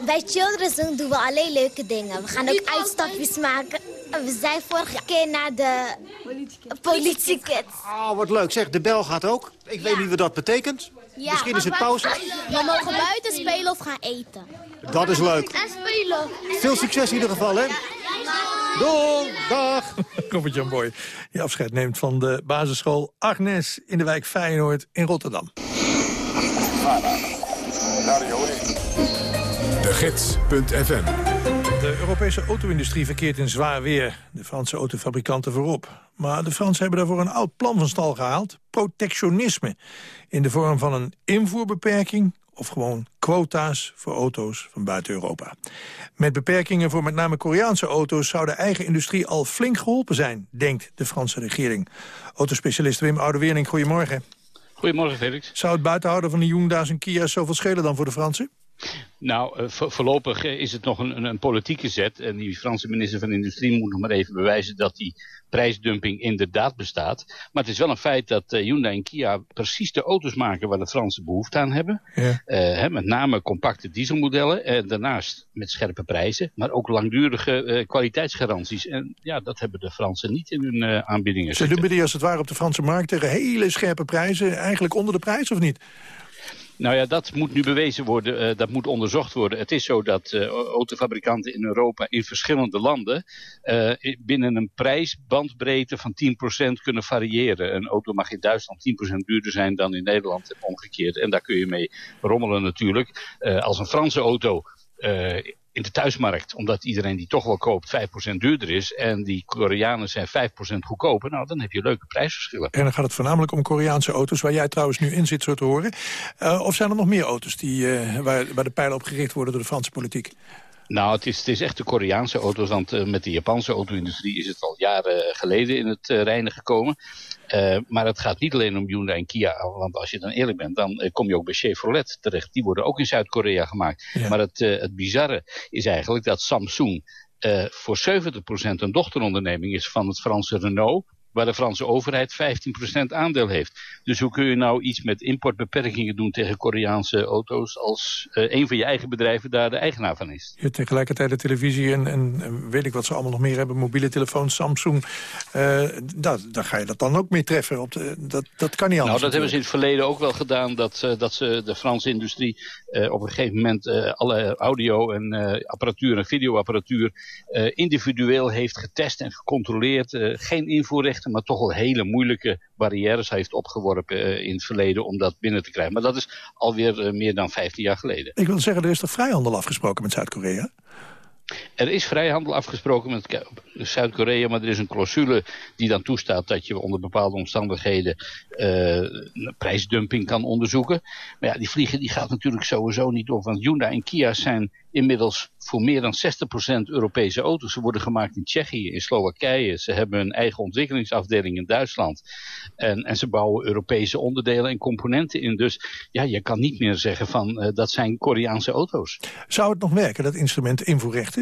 Bij Children's Zone doen we alleen leuke dingen. We gaan ook uitstapjes maken. En We zijn vorige keer naar de politiekids. Oh, wat leuk. Zeg, de bel gaat ook. Ik weet niet wat dat betekent. Misschien is het pauze. We mogen buiten spelen of gaan eten. Dat is leuk. En spelen. Veel succes in ieder geval, hè? Doei, dag. Robert-Jan Boy, die afscheid neemt van de basisschool Agnes in de wijk Feyenoord in Rotterdam. Gids.fm De Europese auto-industrie verkeert in zwaar weer. De Franse autofabrikanten voorop. Maar de Fransen hebben daarvoor een oud plan van stal gehaald. Protectionisme. In de vorm van een invoerbeperking of gewoon quota's voor auto's van buiten Europa. Met beperkingen voor met name Koreaanse auto's... zou de eigen industrie al flink geholpen zijn, denkt de Franse regering. Autospecialist Wim Oudeweerling, goedemorgen. Goedemorgen, Felix. Zou het buitenhouden van de Hyundai's en Kia's zoveel schelen dan voor de Fransen? Nou, eh, vo- voorlopig eh, is het nog een, een, politieke zet. En die Franse minister van Industrie moet nog maar even bewijzen dat die prijsdumping inderdaad bestaat. Maar het is wel een feit dat eh, Hyundai en Kia precies de auto's maken waar de Fransen behoefte aan hebben. Ja. Hè, met name compacte dieselmodellen. En daarnaast met scherpe prijzen. Maar ook langdurige kwaliteitsgaranties. En ja, dat hebben de Fransen niet in hun aanbiedingen. Ze doen die als het ware op de Franse markt tegen hele scherpe prijzen. Eigenlijk onder de prijs, of niet? Nou ja, dat moet nu bewezen worden, eh, dat moet onderzocht worden. Het is zo dat eh, autofabrikanten in Europa in verschillende landen eh, binnen een prijsbandbreedte van 10% kunnen variëren. Een auto mag in Duitsland 10% duurder zijn dan in Nederland en omgekeerd. En daar kun je mee rommelen natuurlijk. Als een Franse auto eh, in de thuismarkt, omdat iedereen die toch wel koopt 5% duurder is en die Koreanen zijn 5% goedkoper, nou dan heb je leuke prijsverschillen. En dan gaat het voornamelijk om Koreaanse auto's, waar jij trouwens nu in zit, zo te horen. Eh, of zijn er nog meer auto's die, eh, waar, waar de pijlen op gericht worden door de Franse politiek? Nou, het is, het is echt de Koreaanse auto's, want eh, met de Japanse auto-industrie is het al jaren geleden in het uh, reinen gekomen. Uh, maar het gaat niet alleen om Hyundai en Kia, want als je dan eerlijk bent, dan kom je ook bij Chevrolet terecht. Die worden ook in Zuid-Korea gemaakt. Ja. Maar het, uh, het bizarre is eigenlijk dat Samsung uh, voor 70% een dochteronderneming is van het Franse Renault waar de Franse overheid 15% aandeel heeft. Dus hoe kun je nou iets met importbeperkingen doen tegen Koreaanse auto's... als uh, een van je eigen bedrijven daar de eigenaar van is? Je hebt tegelijkertijd de televisie en, en, weet ik wat ze allemaal nog meer hebben... mobiele telefoons, Samsung. Uh, daar, daar ga je dat dan ook mee treffen. Op de, dat, dat kan niet anders. Nou, dat hebben ze in het verleden ook wel gedaan... dat, uh, dat ze de Franse industrie op een gegeven moment... alle audio en apparatuur en videoapparatuur... individueel heeft getest en gecontroleerd. geen invoerrecht maar toch wel hele moeilijke barrières heeft opgeworpen eh, in het verleden om dat binnen te krijgen. Maar dat is alweer uh, meer dan 15 jaar geleden. Ik wil zeggen, er is toch vrijhandel afgesproken met Zuid-Korea? Er is vrijhandel afgesproken met Zuid-Korea, maar er is een clausule die dan toestaat dat je onder bepaalde omstandigheden uh, prijsdumping kan onderzoeken. Maar ja, die vliegen die gaat natuurlijk sowieso niet op, want Hyundai en Kia zijn inmiddels voor meer dan 60% Europese auto's. Ze worden gemaakt in Tsjechië, in Slowakije. Ze hebben een eigen ontwikkelingsafdeling in Duitsland. En, en ze bouwen Europese onderdelen en componenten in. Dus ja, je kan niet meer zeggen van uh, dat zijn Koreaanse auto's. Zou het nog werken, dat instrument invoerrechten?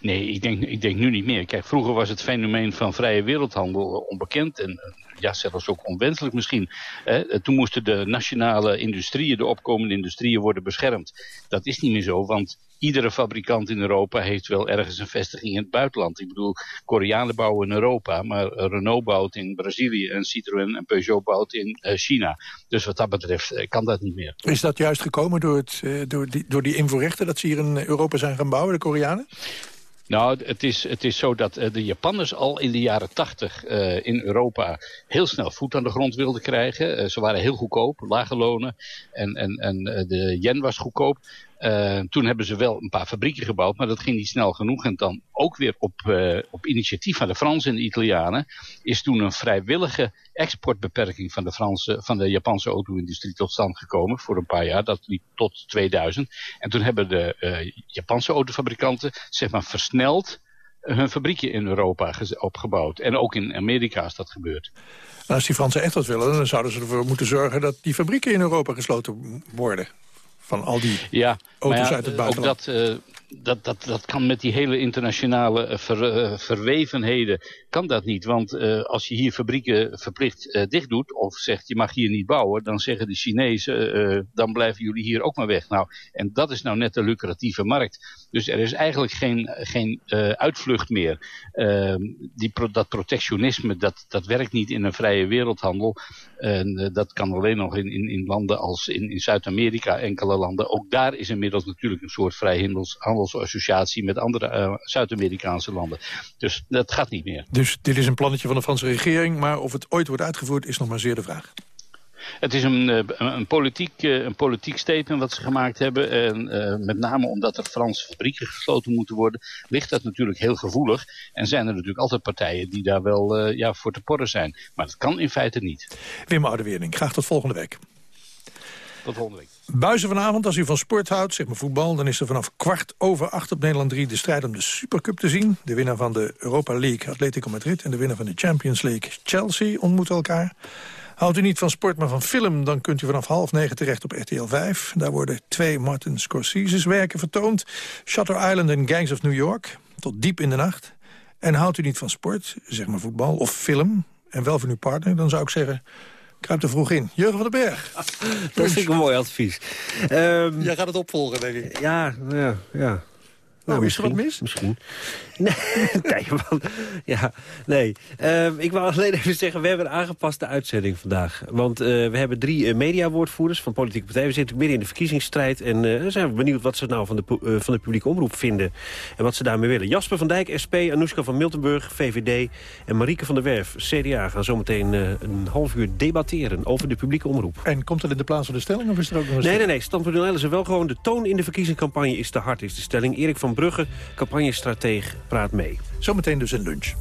Nee, ik denk, ik denk nu niet meer. Kijk, vroeger was het fenomeen van vrije wereldhandel onbekend en ja, zelfs ook onwenselijk misschien. Eh, toen moesten de nationale industrieën, de opkomende industrieën worden beschermd. Dat is niet meer zo, want iedere fabrikant in Europa heeft wel ergens een vestiging in het buitenland. Ik bedoel, Koreanen bouwen in Europa, maar Renault bouwt in Brazilië en Citroën en Peugeot bouwt in uh, China. Dus wat dat betreft uh, kan dat niet meer. Is dat juist gekomen door, het, uh, door, die, door die invoerrechten dat ze hier in Europa zijn gaan bouwen, de Koreanen? Nou, het is, het is zo dat uh, de Japanners al in de jaren tachtig uh, in Europa heel snel voet aan de grond wilden krijgen. Uh, ze waren heel goedkoop, lage lonen en, en, en de yen was goedkoop. Uh, toen hebben ze wel een paar fabrieken gebouwd, maar dat ging niet snel genoeg. En dan ook weer op, uh, op initiatief van de Fransen en de Italianen is toen een vrijwillige exportbeperking van de, Franse, van de Japanse auto-industrie tot stand gekomen voor een paar jaar. Dat liep tot 2000. En toen hebben de uh, Japanse autofabrikanten zeg maar versneld hun fabrieken in Europa opgebouwd. En ook in Amerika is dat gebeurd. Als die Fransen echt wat willen, dan zouden ze ervoor moeten zorgen dat die fabrieken in Europa gesloten worden van al die ja, auto's ja, uit het buitenland. Ook dat, uh, dat, dat, dat kan met die hele internationale ver, uh, verwevenheden, kan dat niet. Want uh, als je hier fabrieken verplicht dicht doet, of zegt je mag hier niet bouwen, dan zeggen de Chinezen, dan blijven jullie hier ook maar weg. Nou, en dat is nou net de lucratieve markt. Dus er is eigenlijk geen, geen uitvlucht meer. Ehm, die dat protectionisme, dat, dat werkt niet in een vrije wereldhandel. En dat kan alleen nog in, in, in landen als in, in Zuid-Amerika, enkele landen. Ook daar is inmiddels natuurlijk een soort vrijhandelsassociatie met andere uh, Zuid-Amerikaanse landen. Dus dat gaat niet meer. Dus dit is een plannetje van de Franse regering, maar of het ooit wordt uitgevoerd is nog maar zeer de vraag. Het is een, een, een, politiek, een politiek statement wat ze gemaakt hebben. En uh, met name omdat er Franse fabrieken gesloten moeten worden, ligt dat natuurlijk heel gevoelig. En zijn er natuurlijk altijd partijen die daar wel uh, ja, voor te porren zijn. Maar dat kan in feite niet. Wim Oudewering, graag tot volgende week. Tot volgende week. Buizen vanavond, als u van sport houdt, zeg maar voetbal... dan is er vanaf kwart over acht op Nederland 3 de strijd om de Supercup te zien. De winnaar van de Europa League, Atletico Madrid... en de winnaar van de Champions League, Chelsea, ontmoeten elkaar. Houdt u niet van sport, maar van film... dan kunt u vanaf half negen terecht op RTL 5. Daar worden twee Martin Scorsese's werken vertoond. Shutter Island en Gangs of New York, tot diep in de nacht. En houdt u niet van sport, zeg maar voetbal of film... en wel van uw partner, dan zou ik zeggen... Kruip er vroeg in. Jurgen van den Berg. Dat vind ik een mooi advies. Um, Jij gaat het opvolgen, denk ik. Ja, ja, ja. Nou, nou is er wat mis? Misschien. Nee, nee, man. Ja, nee. Uh, ik wil alleen even zeggen, we hebben een aangepaste uitzending vandaag. Want uh, we hebben drie uh, mediawoordvoerders van politieke partijen. We zitten midden in de verkiezingsstrijd. En uh, zijn we benieuwd wat ze nou van de, van de publieke omroep vinden. En wat ze daarmee willen. Jasper van Dijk, SP, Anoushka van Miltenburg, VVD. En Marieke van der Werf, CDA, gaan zometeen een half uur debatteren over de publieke omroep. En komt dat in de plaats van de stelling? Of is er ook nog een nee, nee, nee. Stand.nl is er wel gewoon. De toon in de verkiezingscampagne is te hard, is de stelling. Erik van Brugge, campagnestratege, praat mee. Zometeen dus een lunch.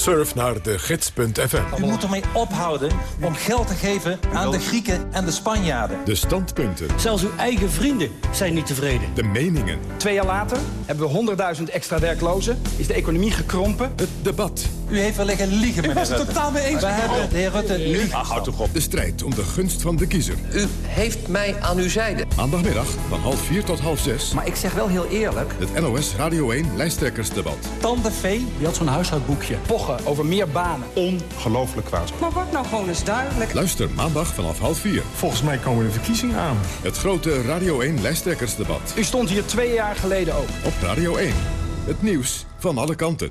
Surf naar de gids.fm. U moet ermee ophouden om geld te geven aan de Grieken en de Spanjaarden. De standpunten. Zelfs uw eigen vrienden zijn niet tevreden. De meningen. Twee jaar later hebben we 100.000 extra werklozen. Is de economie gekrompen. Het debat. U heeft wel liggen liegen, meneer Ik was het totaal mee eens. We hebben de heer Rutte liegen. Ach, houd toch op. De strijd om de gunst van de kiezer. U heeft mij aan uw zijde. Maandagmiddag van half vier tot half zes. Maar ik zeg wel heel eerlijk. Het NOS Radio 1 lijsttrekkersdebat. Tante V, die had zo'n huishoudboekje. Pochen over meer banen. Ongelooflijk kwaad. Maar word nou gewoon eens duidelijk. Luister maandag vanaf half vier. Volgens mij komen de verkiezingen aan. Het grote Radio 1 lijsttrekkersdebat. U stond hier twee jaar geleden ook. Op Radio 1. Het nieuws van alle kanten.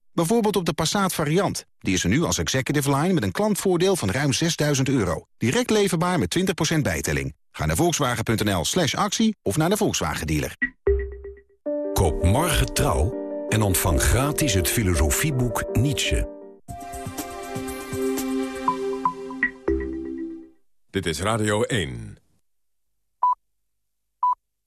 Bijvoorbeeld op de Passat variant. Die is er nu als executive line met een klantvoordeel van ruim 6000 euro. Direct leverbaar met 20% bijtelling. Ga naar volkswagen.nl slash actie of naar de Volkswagen dealer. Koop morgen trouw en ontvang gratis het filosofieboek Nietzsche. Dit is Radio 1.